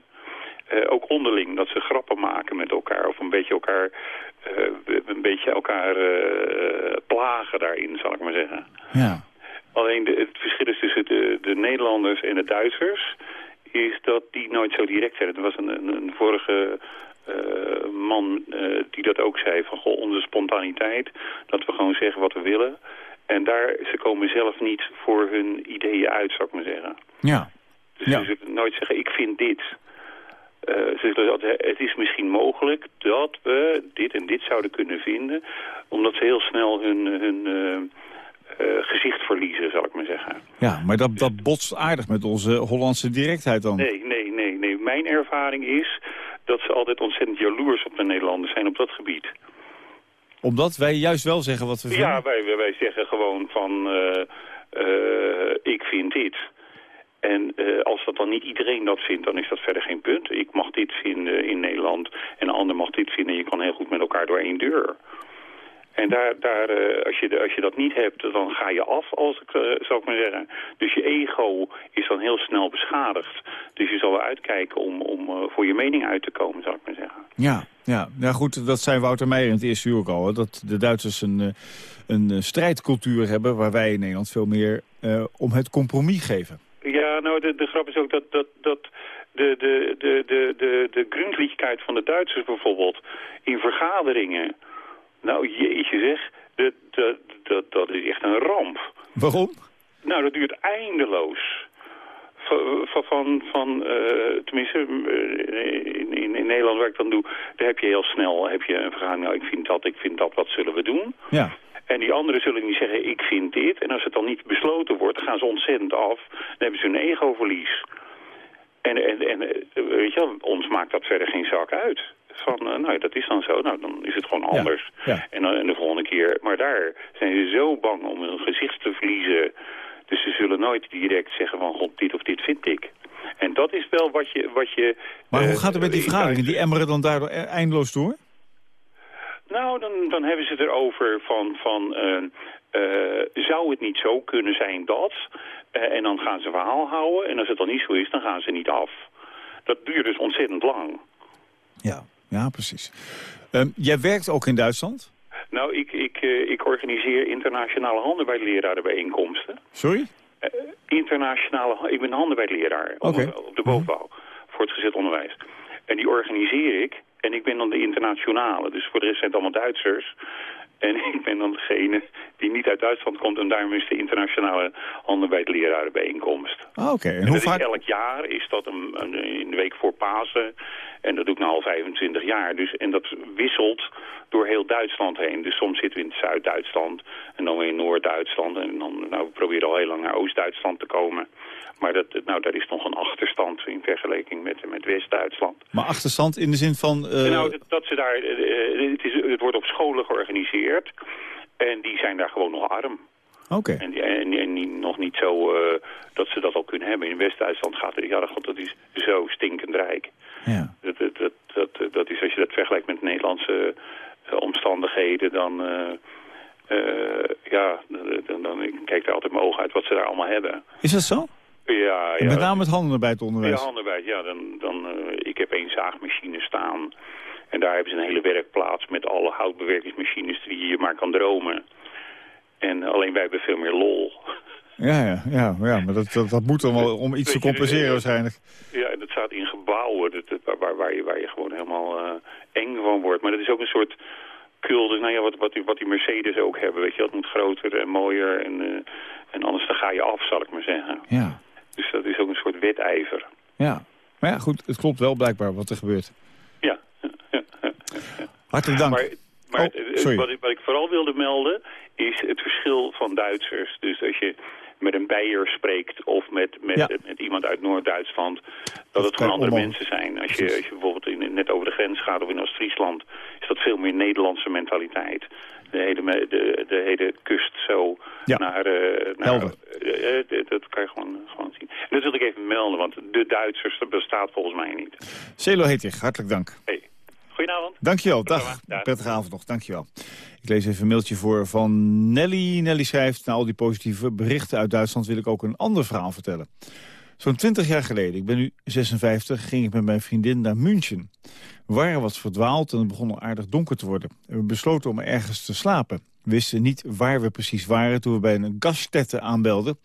Eh, ook onderling, dat ze grappen maken met elkaar. Of een beetje elkaar, een beetje elkaar plagen daarin, zal ik maar zeggen. Ja. Alleen de, het verschil is tussen de, de Nederlanders en de Duitsers... is dat die nooit zo direct zijn. Er was een, een, een vorige eh, man eh, die dat ook zei... van goh, onze spontaniteit, dat we gewoon zeggen wat we willen... En daar, ze komen zelf niet voor hun ideeën uit, zou ik maar zeggen. Ja. Dus Ja. ze zullen nooit zeggen, ik vind dit. Eh, ze zullen altijd, het is misschien mogelijk dat we dit en dit zouden kunnen vinden. Omdat ze heel snel hun, hun gezicht verliezen, zal ik maar zeggen. Ja, maar dat, dat botst aardig met onze Hollandse directheid dan. Nee, nee, nee, nee. Mijn ervaring is dat ze altijd ontzettend jaloers op de Nederlanders zijn op dat gebied. Omdat wij juist wel zeggen wat we vinden. Ja, wij, wij, zeggen gewoon van, eh, eh, ik vind dit. En eh, als dat dan niet iedereen dat vindt, dan is dat verder geen punt. Ik mag dit vinden in Nederland en een ander mag dit vinden. Je kan heel goed met elkaar door één deur. En daar, daar, eh, als, je, als je dat niet hebt, dan ga je af, als ik, eh, zou ik maar zeggen. Dus je ego is dan heel snel beschadigd. Dus je zal wel uitkijken om, om eh, voor je mening uit te komen, zou ik maar zeggen. Ja, ja. ja goed, dat zei Wouter Meijer in het eerste uur ook al. hè, Dat de Duitsers een, een strijdcultuur hebben... waar wij in Nederland veel meer om het compromis geven. Ja, nou, de, de grap is ook dat, dat, dat de, de, de, de, de, de van de Duitsers bijvoorbeeld in vergaderingen... Nou, jeetje zeg, dat, dat, dat, dat is echt een ramp. Waarom? Nou, dat duurt eindeloos. Van, van, van, eh, tenminste, eh, in, in, in Nederland waar ik dan doe, daar heb je heel snel heb je een vergadering. Nou, ik vind dat, ik vind dat, wat zullen we doen? Ja. En die anderen zullen niet zeggen, ik vind dit. En als het dan niet besloten wordt, dan gaan ze ontzettend af. Dan hebben ze een egoverlies. En, en, en eh, weet je wel, ons maakt dat verder geen zak uit. Van, eh, nou, dat is dan zo. Nou, dan is het gewoon anders. Ja. En, dan, en de volgende keer... Maar daar zijn ze zo bang om hun gezicht te verliezen. Dus ze zullen nooit direct zeggen van, god, dit of dit vind ik. En dat is wel wat je... Wat je Maar hoe eh, gaat het met die in vergaderingen? Die emmeren dan daardoor eindeloos door? nou, dan, dan hebben ze het erover van, van eh, eh, zou het niet zo kunnen zijn dat? Eh, en dan gaan ze verhaal houden. En als het dan niet zo is, dan gaan ze niet af. Dat duurt dus ontzettend lang. Ja, ja precies. Ehm, jij werkt ook in Duitsland? Nou, ik, ik, eh, ik organiseer internationale handenbijlerarenbijeenkomsten. Sorry? Eh, internationale, ik ben handenbijleraar op- Oké. op de bovenbouw voor het gezet onderwijs. En die organiseer ik en ik ben dan de internationale. Dus voor de rest zijn het allemaal Duitsers. En ik ben dan degene die niet uit Duitsland komt en daarom is de internationale handenbijlerarenbijeenkomst. Ah, oké. En En hoe vaak... elk jaar is dat een, een, week voor Pasen. En dat doe ik nu al 25 jaar. Dus, en dat wisselt door heel Duitsland heen. Dus soms zitten we in Zuid-Duitsland en dan weer in Noord-Duitsland. En dan nou, we proberen al heel lang naar Oost-Duitsland te komen. Maar dat, nou, daar is nog een achterstand in vergelijking met, met West-Duitsland. Maar achterstand in de zin van... eh, Nou, dat, dat ze daar, eh, het, is, het wordt op scholen georganiseerd. En die zijn daar gewoon nog arm. Oké. En, die- en, nog niet zo eh, dat ze dat al kunnen hebben. In West-Duitsland gaat het, ja, god, dat is zo stinkend rijk. Ja. Dat, dat, dat, dat, dat is, als je dat vergelijkt met Nederlandse eh, omstandigheden, dan, eh, eh, ja, dan, dan, dan kijk daar altijd mijn ogen uit wat ze daar allemaal hebben. Is dat zo? Ja. Met name het handen bij het Ja, onderwijs. handenwijd. Ja, dan, dan, eh, ik heb één zaagmachine staan. En daar hebben ze een hele werkplaats met alle houtbewerkingsmachines die je maar kan dromen. En alleen wij hebben veel meer lol. Ja, ja, ja, ja maar dat, dat, dat moet dan wel om iets te je, compenseren waarschijnlijk. Ja, en dat staat in gebouwen dat, waar, waar, je, waar je gewoon helemaal eh, eng van wordt. Maar dat is ook een soort kultus, nou ja, wat, wat, die, wat die Mercedes ook hebben. Weet je, dat moet groter en mooier. En, eh, en anders dan ga je af, zal ik maar zeggen. Ja, Dus dat is ook een soort wedijver. ja. Maar ja, goed, het klopt wel blijkbaar wat er gebeurt. Ja. Hartelijk dank. Maar, maar Oh, het- wat, ik, wat ik vooral wilde melden is het verschil van Duitsers. Dus als je met een Beier spreekt of met, met, Ja. met iemand uit Noord-Duitsland, dat, Dat het gewoon andere mensen zijn. Als je, als je bijvoorbeeld in, net over de grens gaat of in Oost-Friesland, is dat veel meer Nederlandse mentaliteit. De hele, de, de hele kust zo Ja. naar... eh, naar eh, eh, dat- kan je gewoon, dat wilde ik even melden, want de Duitsers, dat bestaat volgens mij niet. Celo Hetig, hartelijk dank. Hey. Goedenavond. Dankjewel, dag. Dag. Prettige avond nog, dankjewel. Ik lees even een mailtje voor van Nelly. Nelly schrijft, na al die positieve berichten uit Duitsland... wil ik ook een ander verhaal vertellen. Zo'n 20 jaar geleden, ik ben nu 56, ging ik met mijn vriendin naar München. We waren wat verdwaald en het begon al aardig donker te worden. En we besloten om ergens te slapen. Wisten niet waar we precies waren toen we bij een gaststätte aanbelden.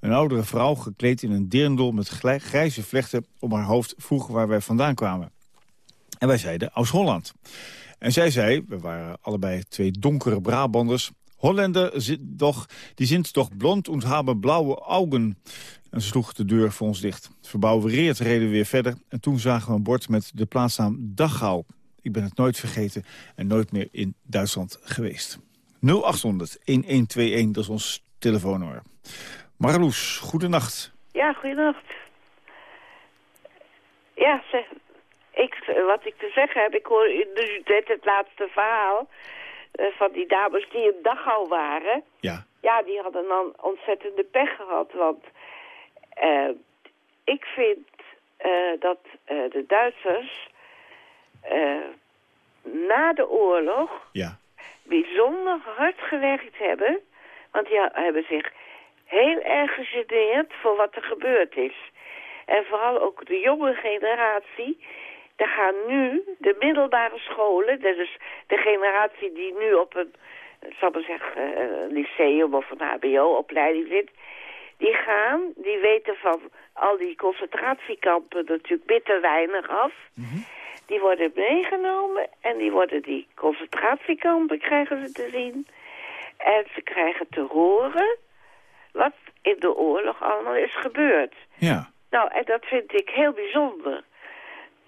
Een oudere vrouw, gekleed in een dirndl met grijze vlechten op haar hoofd... vroeg waar wij vandaan kwamen. En wij zeiden aus Holland. En zij zei, we waren allebei twee donkere Brabanders... Holländer sind doch, die sind toch blond en hebben blauwe ogen. En ze sloeg de deur voor ons dicht. Verbouwereerd reden we weer verder en toen zagen we een bord met de plaatsnaam Dachau. Ik ben het nooit vergeten en nooit meer in Duitsland geweest. 0800 1121, dat is ons telefoonnummer. Marloes, goedenacht. Ja, goedenacht. Ja, zeg, ik, wat ik te zeggen heb, ik hoor dus net het laatste verhaal eh, van die dames die in Dachau waren. Ja. Ja, die hadden dan ontzettende pech gehad, want eh, ik vind eh, dat de Duitsers na de oorlog Ja. Bijzonder hard gewerkt hebben. Want die hebben zich heel erg gegeneerd voor wat er gebeurd is. En vooral ook de jonge generatie. Daar gaan nu de middelbare scholen, dat is de generatie die nu op een, ik zal maar zeggen, eh, een lyceum of een hbo-opleiding zit. Die gaan, die weten van al die concentratiekampen natuurlijk bitter weinig af. Die worden meegenomen en die worden die concentratiekampen krijgen ze te zien. En ze krijgen te horen wat in de oorlog allemaal is gebeurd. Ja. Nou, en dat vind ik heel bijzonder.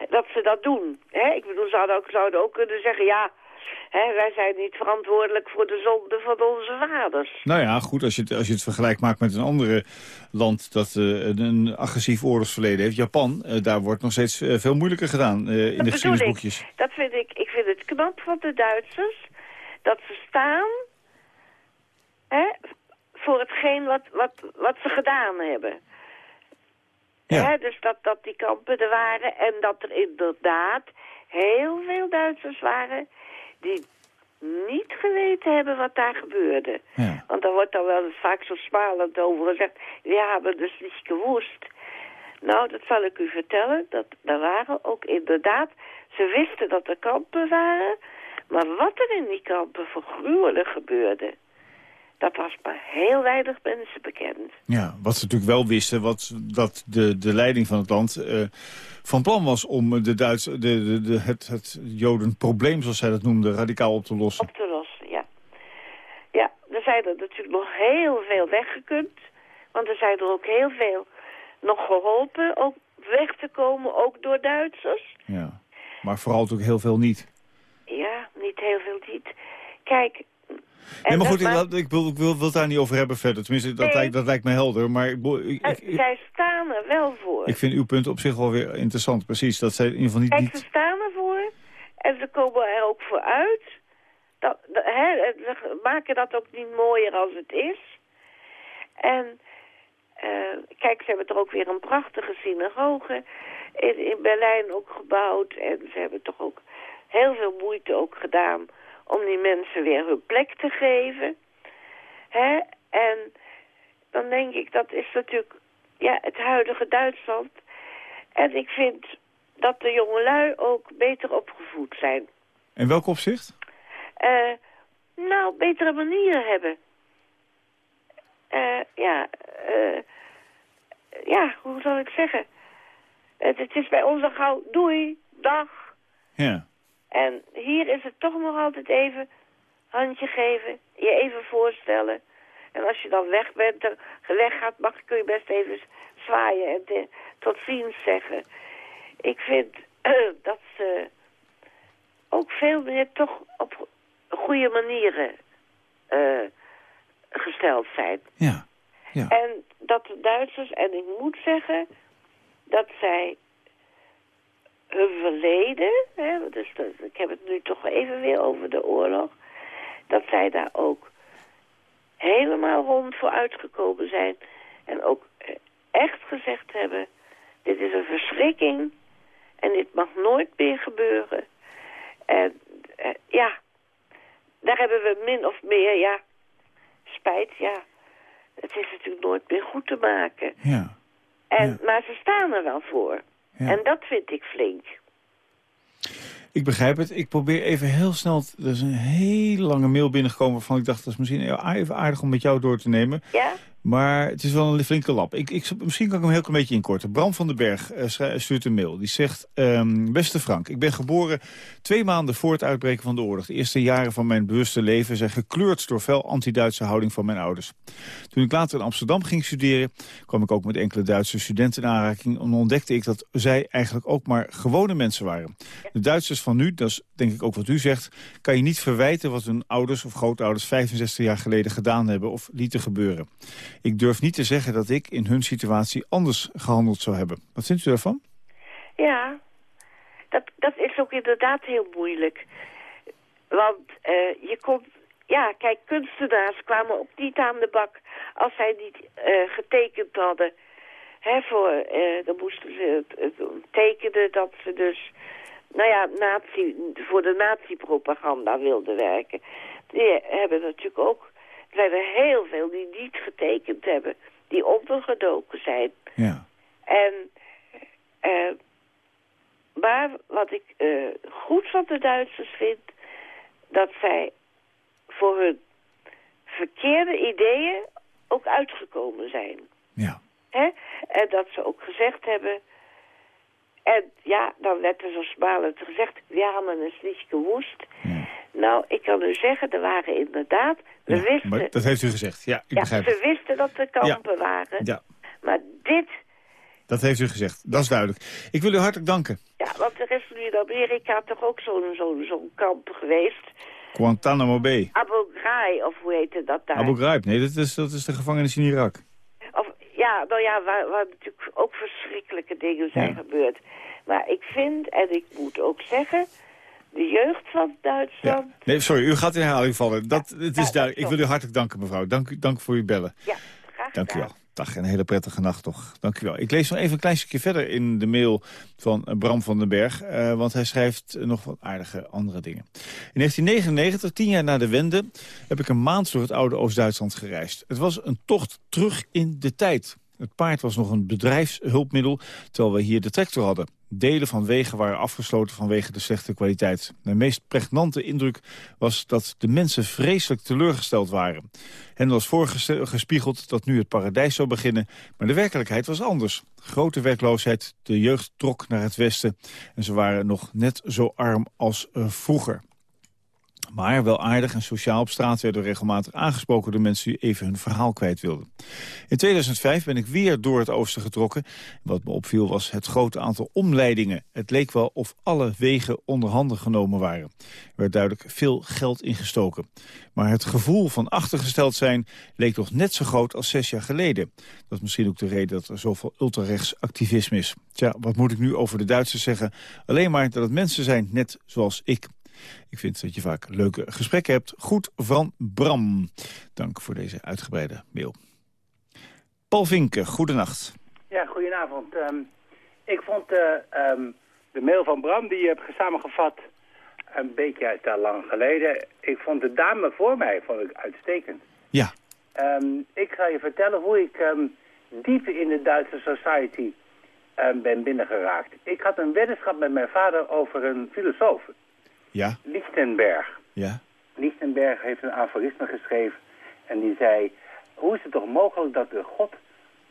Dat ze dat doen. Hè? Ik bedoel, ze hadden ook, zouden ook kunnen zeggen... ja, hè, wij zijn niet verantwoordelijk voor de zonde van onze vaders. Nou ja, goed, als je, het, als je het vergelijk maakt met een andere land dat eh, een, agressief oorlogsverleden heeft, Japan, eh, daar wordt nog steeds eh, veel moeilijker gedaan in de ik. geschiedenisboekjes. Dat vind ik, ik vind het knap van de Duitsers... dat ze staan hè, voor hetgeen wat, wat, wat ze gedaan hebben. Ja. Hè, dus dat, dat die kampen er waren en dat er inderdaad heel veel Duitsers waren... die niet geweten hebben wat daar gebeurde. Ja. Want daar wordt dan wel vaak zo smalend over gezegd... we hebben dus niet gewoest. Nou, dat zal ik u vertellen. Dat er waren ook inderdaad... ze wisten dat er kampen waren... Maar wat er in die kampen voor gruwelen gebeurde... dat was maar heel weinig mensen bekend. Ja, wat ze natuurlijk wel wisten, wat, dat de, de leiding van het land eh, van plan was om de Duits, de, de, de, het, het Jodenprobleem, zoals zij dat noemde, radicaal op te lossen. Op te lossen, ja. Ja, er zijn er natuurlijk nog heel veel weggekund. Want er zijn er ook heel veel nog geholpen ook weg te komen, ook door Duitsers. Ja, maar vooral natuurlijk heel veel niet. Ja, niet heel veel niet. Kijk... Nee, maar goed, ik, ik, wil, ik wil, wil het daar niet over hebben verder. Tenminste, dat, Nee. lijkt, dat lijkt me helder. Maar ik, bo- ik, Eh, ik, zij staan er wel voor. ik vind uw punt op zich wel weer interessant. Precies, dat zij in ieder geval niet... Kijk, ze staan ervoor en ze komen er ook voor uit. Dat, dat- hè, ze maken dat ook niet mooier als het is. En eh, kijk, ze hebben er ook weer een prachtige synagoge in, in Berlijn ook gebouwd. En ze hebben toch ook heel veel moeite ook gedaan om die mensen weer hun plek te geven. Hè? En dan denk ik, dat is natuurlijk ja, het huidige Duitsland. En ik vind dat de jongelui ook beter opgevoed zijn. In welk opzicht? Eh, nou, betere manieren hebben. Eh, ja, eh, ja, hoe zal ik zeggen? Het, het is bij ons al gauw doei, dag. Ja. En hier is het toch nog altijd even handje geven, je even voorstellen. En als je dan weg bent, er weggaat, mag, kun je best even zwaaien en te- tot ziens zeggen. Ik vind dat ze ook veel meer toch op goede manieren eh, gesteld zijn. Ja. ja. En dat de Duitsers, en ik moet zeggen dat zij hun verleden, hè, dus dat, ik heb het nu toch even weer over de oorlog, dat zij daar ook helemaal rond voor uitgekomen zijn. En ook eh, echt gezegd hebben, dit is een verschrikking en dit mag nooit meer gebeuren. En eh, ja, daar hebben we min of meer, ja, spijt, ja. Het is natuurlijk nooit meer goed te maken. Ja. En, Maar ze staan er wel voor. Ja. En dat vind ik flink. Ik begrijp het. Ik probeer even heel snel... Er is een hele lange mail binnengekomen waarvan ik dacht... dat is misschien even aardig om met jou door te nemen. Ja? Maar het is wel een flinke lap. Ik, ik, misschien kan ik hem een heel klein beetje inkorten. Bram van den Berg eh, stuurt een mail. Die zegt, ehm, beste Frank, ik ben geboren twee maanden voor het uitbreken van de oorlog. De eerste jaren van mijn bewuste leven zijn gekleurd door fel anti-Duitse houding van mijn ouders. Toen ik later in Amsterdam ging studeren, kwam ik ook met enkele Duitse studenten in aanraking. En ontdekte ik dat zij eigenlijk ook maar gewone mensen waren. De Duitsers van nu, dat is denk ik ook wat u zegt, kan je niet verwijten wat hun ouders of grootouders 65 jaar geleden gedaan hebben of lieten gebeuren. Ik durf niet te zeggen dat ik in hun situatie anders gehandeld zou hebben. Wat vindt u daarvan? Ja, dat, dat is ook inderdaad heel moeilijk. Want eh, je komt... Ja, kijk, kunstenaars kwamen ook niet aan de bak als zij niet eh, getekend hadden. Hè, voor, eh, dan moesten ze tekenen dat ze dus... Nou ja, nazi, voor de nazi-propaganda wilden werken. Die hebben natuurlijk ook... Er zijn er heel veel die niet getekend hebben. Die ondergedoken zijn. Ja. En, eh, maar wat ik eh, goed van de Duitsers vind, dat zij voor hun verkeerde ideeën ook uitgekomen zijn. Ja. Hè? En dat ze ook gezegd hebben, en ja, dan werd er zo smalend gezegd, we hebben het niet gewoest. Nou, ik kan u zeggen, er waren inderdaad, we wisten... Maar dat heeft u gezegd. Ja, ik ja, begrijp ze wisten dat er kampen waren. Ja, Maar dit, dat heeft u gezegd. Dat is duidelijk. Ik wil u hartelijk danken. ja, want er is nu in Amerika toch ook zo'n zo'n zo'n kamp geweest. Guantanamo Bay. Abu Ghraib, of hoe heette dat daar? Abu Ghraib, nee, dat is, dat is de gevangenis in Irak. Ja, nou ja, waar, waar natuurlijk ook verschrikkelijke dingen zijn Ja. gebeurd. Maar ik vind, en ik moet ook zeggen, de jeugd van Duitsland... Nee, sorry, u gaat in herhaling vallen. Dat, het is duidelijk. Ik wil u hartelijk danken, mevrouw. Dank, u- dank voor uw bellen. Ja, graag Dank u wel. Dag, een hele prettige nacht toch. Dank u wel. Ik lees nog even een klein stukje verder in de mail van eh, Bram van den Berg. eh, want hij schrijft eh, nog wat aardige andere dingen. In 1999, tien jaar na de Wende, heb ik een maand door het oude Oost-Duitsland gereisd. Het was een tocht terug in de tijd. Het paard was nog een bedrijfshulpmiddel, terwijl we hier de tractor hadden. Delen van wegen waren afgesloten vanwege de slechte kwaliteit. De meest pregnante indruk was dat de mensen vreselijk teleurgesteld waren. Hen was voorgespiegeld dat nu het paradijs zou beginnen, maar de werkelijkheid was anders. Grote werkloosheid, de jeugd trok naar het westen en ze waren nog net zo arm als eh, vroeger. Maar wel aardig en sociaal op straat werden regelmatig aangesproken... door mensen die even hun verhaal kwijt wilden. In 2005 ben ik weer door het oosten getrokken. Wat me opviel was het grote aantal omleidingen. Het leek wel of alle wegen onderhanden genomen waren. Er werd duidelijk veel geld ingestoken. Maar het gevoel van achtergesteld zijn leek toch net zo groot als zes jaar geleden. Dat is misschien ook de reden dat er zoveel ultrarechts activisme is. Tja, wat moet ik nu over de Duitsers zeggen? Alleen maar dat het mensen zijn net zoals ik. Ik vind dat je vaak leuke gesprekken hebt. Goed van Bram. Dank voor deze uitgebreide mail. Paul Vinken, goedenacht. Ja, goedenavond. Ehm, ik vond eh, ehm, de mail van Bram die je hebt samengevat een beetje te lang geleden. Ik vond de dame voor mij vond ik uitstekend. Ja. Ehm, ik ga je vertellen hoe ik diep in de Duitse society ben binnengeraakt. Ik had een weddenschap met mijn vader over een filosoof. Ja. Lichtenberg. Ja. Lichtenberg heeft een aforisme geschreven en die zei... hoe is het toch mogelijk dat de God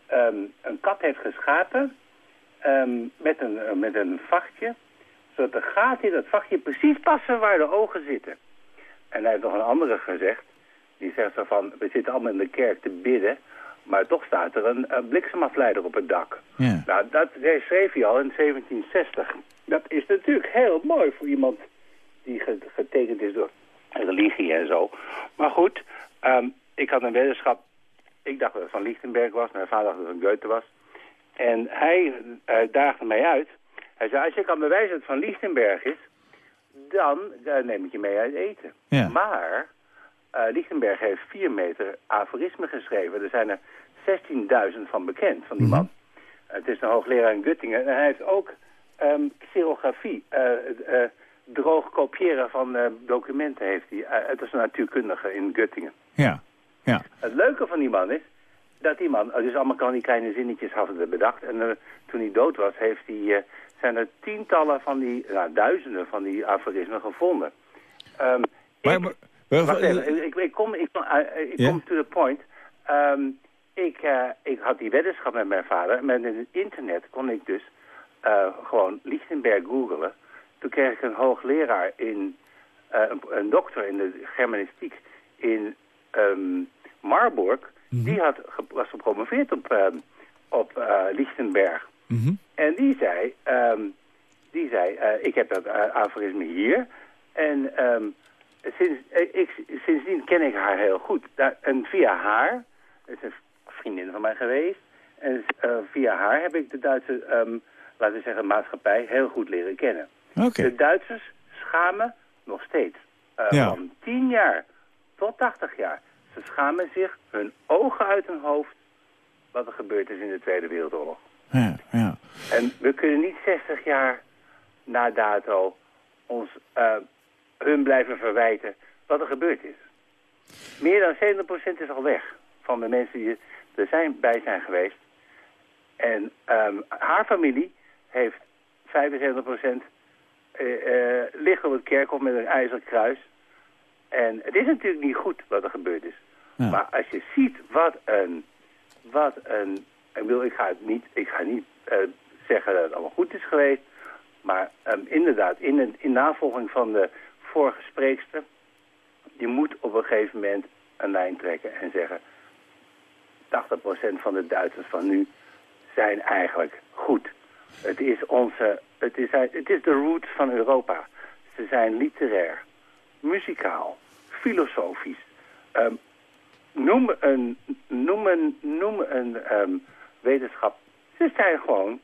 ehm, een kat heeft geschapen ehm, met, een, uh, met een vachtje... zodat de gaten in dat vachtje precies passen waar de ogen zitten. En hij heeft nog een andere gezegd. Die zegt zo van, we zitten allemaal in de kerk te bidden... maar toch staat er een, een bliksemafleider op het dak. Ja. Nou, dat schreef hij al in 1760. Dat is natuurlijk heel mooi voor iemand die getekend is door religie en zo. Maar goed, ehm, ik had een weddenschap. Ik dacht dat het van Lichtenberg was. Mijn vader dacht dat het van Goethe was. En hij uh, daagde mij uit. Hij zei, als je kan bewijzen dat het van Lichtenberg is... dan uh, neem ik je mee uit eten. Ja. Maar uh, Lichtenberg heeft vier meter aforisme geschreven. Er zijn er 16.000 van bekend, van die man. Het is een hoogleraar in Göttingen. En hij heeft ook um, xerografie droog kopiëren van uh, documenten heeft hij. Uh, het is een natuurkundige in Göttingen. Ja, ja. Het leuke van die man is dat die man, dus allemaal kan die kleine zinnetjes hadden bedacht. En uh, toen hij dood was, heeft hij, zijn er tientallen van die, nou, duizenden van die aforismen gevonden. Um, maar, ik, maar, wacht even, ik, ik, kom, ik, ik Ja? kom to the point. Um, ik, ik had die weddenschap met mijn vader. Met het internet kon ik dus gewoon Lichtenberg googelen. Toen kreeg ik een hoogleraar in, uh, een, een, dokter in de germanistiek in um, Marburg. Mm -hmm. Die had, was gepromoveerd op, uh, op uh, Lichtenberg. Mm -hmm. En die zei, um, die zei ik heb dat aforisme hier. En um, sinds, ik, sindsdien ken ik haar heel goed. En via haar, dat is een vriendin van mij geweest. En via haar heb ik de Duitse, laten we zeggen, maatschappij heel goed leren kennen. Okay. De Duitsers schamen nog steeds. Uh, ja. Van 10 jaar tot 80 jaar. Ze schamen zich hun ogen uit hun hoofd wat er gebeurd is in de Tweede Wereldoorlog. Ja, ja. En we kunnen niet 60 jaar na dato ons uh, hun blijven verwijten wat er gebeurd is. Meer dan 70% is al weg van de mensen die er zijn, bij zijn geweest. En um, haar familie heeft 75% uh, uh, ligt op het kerkhof met een ijzeren kruis. En het is natuurlijk niet goed wat er gebeurd is. Ja. Maar als je ziet wat een... Wat een ik, wil, ik ga het niet, ik ga niet uh, zeggen dat het allemaal goed is geweest. Maar um, inderdaad, in, de, in navolging van de vorige spreekster... je moet op een gegeven moment een lijn trekken en zeggen... 80% van de Duitsers van nu zijn eigenlijk goed. Het is onze het is, het is de root van Europa. Ze zijn literair, muzikaal, filosofisch. Um, noem een, noem een, noem een um, wetenschap. Ze zijn gewoon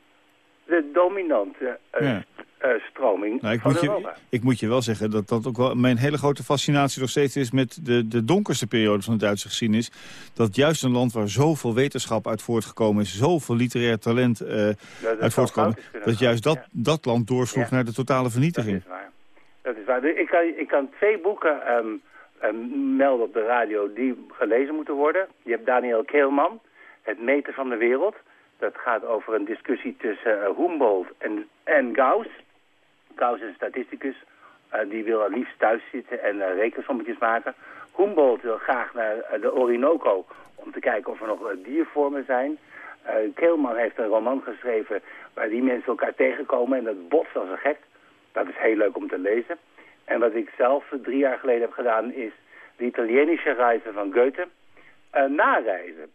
de dominante uh, ja. Uh, stroming nou, ik van moet Europa. Je, ik moet je wel zeggen dat dat ook wel mijn hele grote fascinatie nog steeds is... met de, de donkerste periode van de Duitse geschiedenis. Dat juist een land waar zoveel wetenschap uit voortgekomen is... zoveel literair talent uh, dat uit voortgekomen... dat juist dat, ja. dat land doorsloeg Ja. naar de totale vernietiging. Dat is waar. Dat is waar. Ik kan, ik kan twee boeken um, um, melden op de radio die gelezen moeten worden. Je hebt Daniel Keelman, Het meten van de wereld. Dat gaat over een discussie tussen eh, Humboldt en, en Gauss. Gauss is een statisticus. eh, die wil het liefst thuis zitten en eh, rekensommetjes maken. Humboldt wil graag naar eh, de Orinoco om te kijken of er nog diervormen zijn. Keelman heeft een roman geschreven waar die mensen elkaar tegenkomen en dat botst als een gek. Dat is heel leuk om te lezen. En wat ik zelf drie jaar geleden heb gedaan is de Italienische reizen van Goethe eh, nareizen.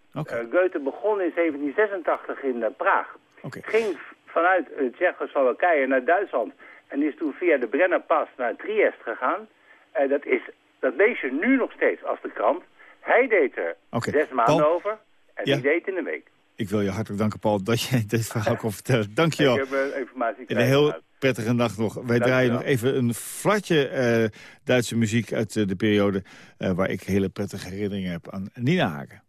Goethe begon in 1786 in Praag. Ging vanuit uh, Tsjechoslowakije naar Duitsland en is toen via de Brennerpas naar Triest gegaan. Eh, dat, is, dat lees je nu nog steeds als de krant. Hij deed er zes maanden Paul? over en Ja. die deed in een week. Ik wil je hartelijk danken, Paul, dat jij dit verhaal kon vertellen. Dank je wel. Ik heb eh, informatie En een heel prettige nacht nog. Wij Dank draaien nog even een flatje eh, Duitse muziek uit de periode... waar ik hele prettige herinneringen heb aan Nina Hagen.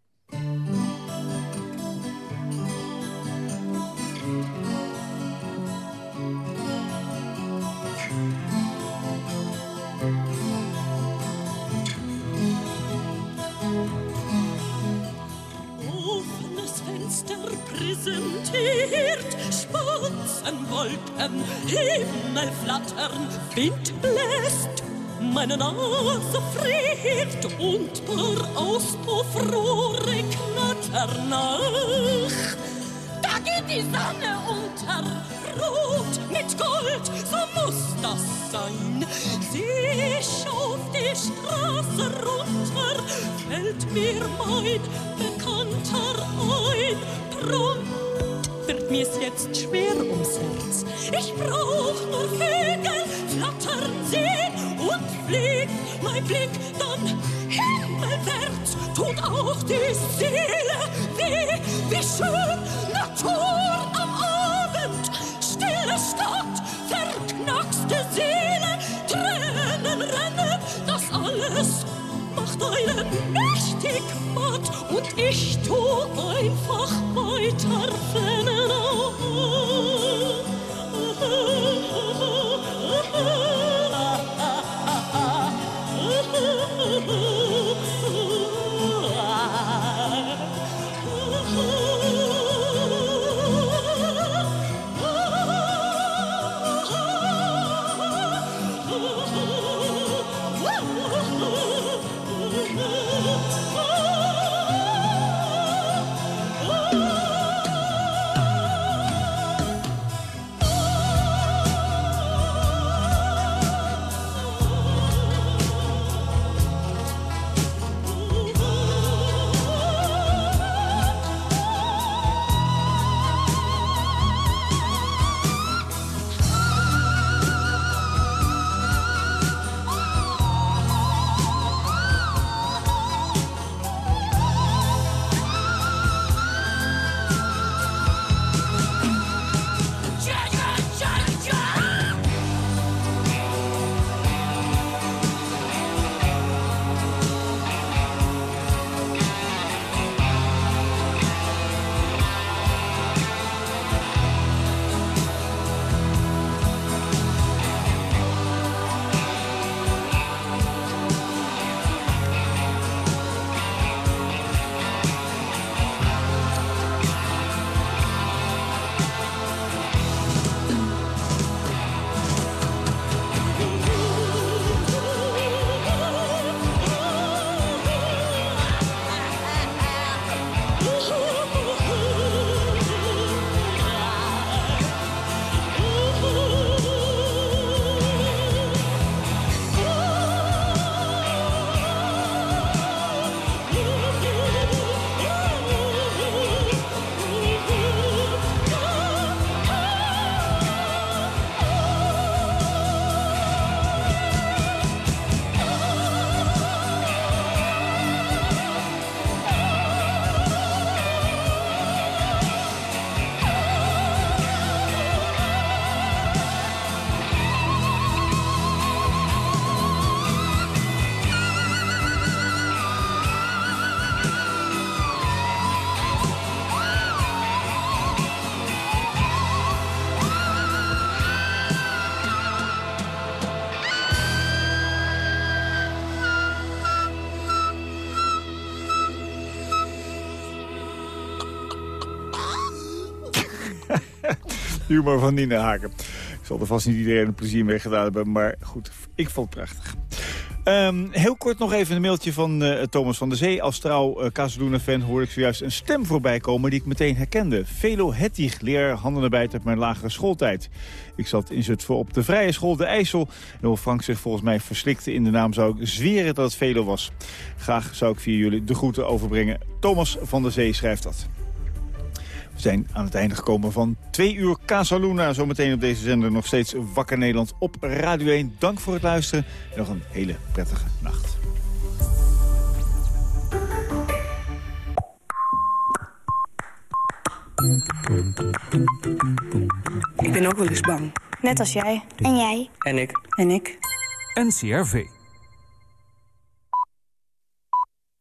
Fenster präsentiert Spatzenwolken, Himmel flattern, Wind bläst, meine Nase friert und paar Auspuffrohre knattern nach. Da geht die Sonne unter, rot mit Gold, so muss das sein. Seh ich auf die Straße runter, fällt mir mein Bekannter ein. Prompt wird mir's jetzt schwer ums Herz. Ich brauch nur Vögel, flattern sehen und fliegt mein Blick dann himmelwärts. Tut auch die Seele weh, wie schön Natur am Abend. Stille Stadt, verknackste Seele, Tränen rennen, das alles. Macht einen mächtig Humor van Nina Haken. Ik zal er vast niet iedereen een plezier mee gedaan hebben, maar goed, ik vond het prachtig. Ehm, heel kort nog even een mailtje van eh, Thomas van der Zee. Als trouw uh, Casaluna-fan hoorde ik zojuist een stem voorbij komen die ik meteen herkende. Velo Hettig, leraar handenarbeid uit mijn lagere schooltijd. Ik zat in Zutphen op de vrije school De IJssel. En hoe Frank zich volgens mij verslikte in de naam zou ik zweren dat het Velo was. Graag zou ik via jullie de groeten overbrengen. Thomas van der Zee schrijft dat. We zijn aan het einde gekomen van twee uur Casaluna. Zometeen op deze zender nog steeds Wakker Nederland op Radio 1. Dank voor het luisteren en nog een hele prettige nacht. Ik ben ook wel eens bang. Net als jij. En jij. En ik. En ik. NCRV.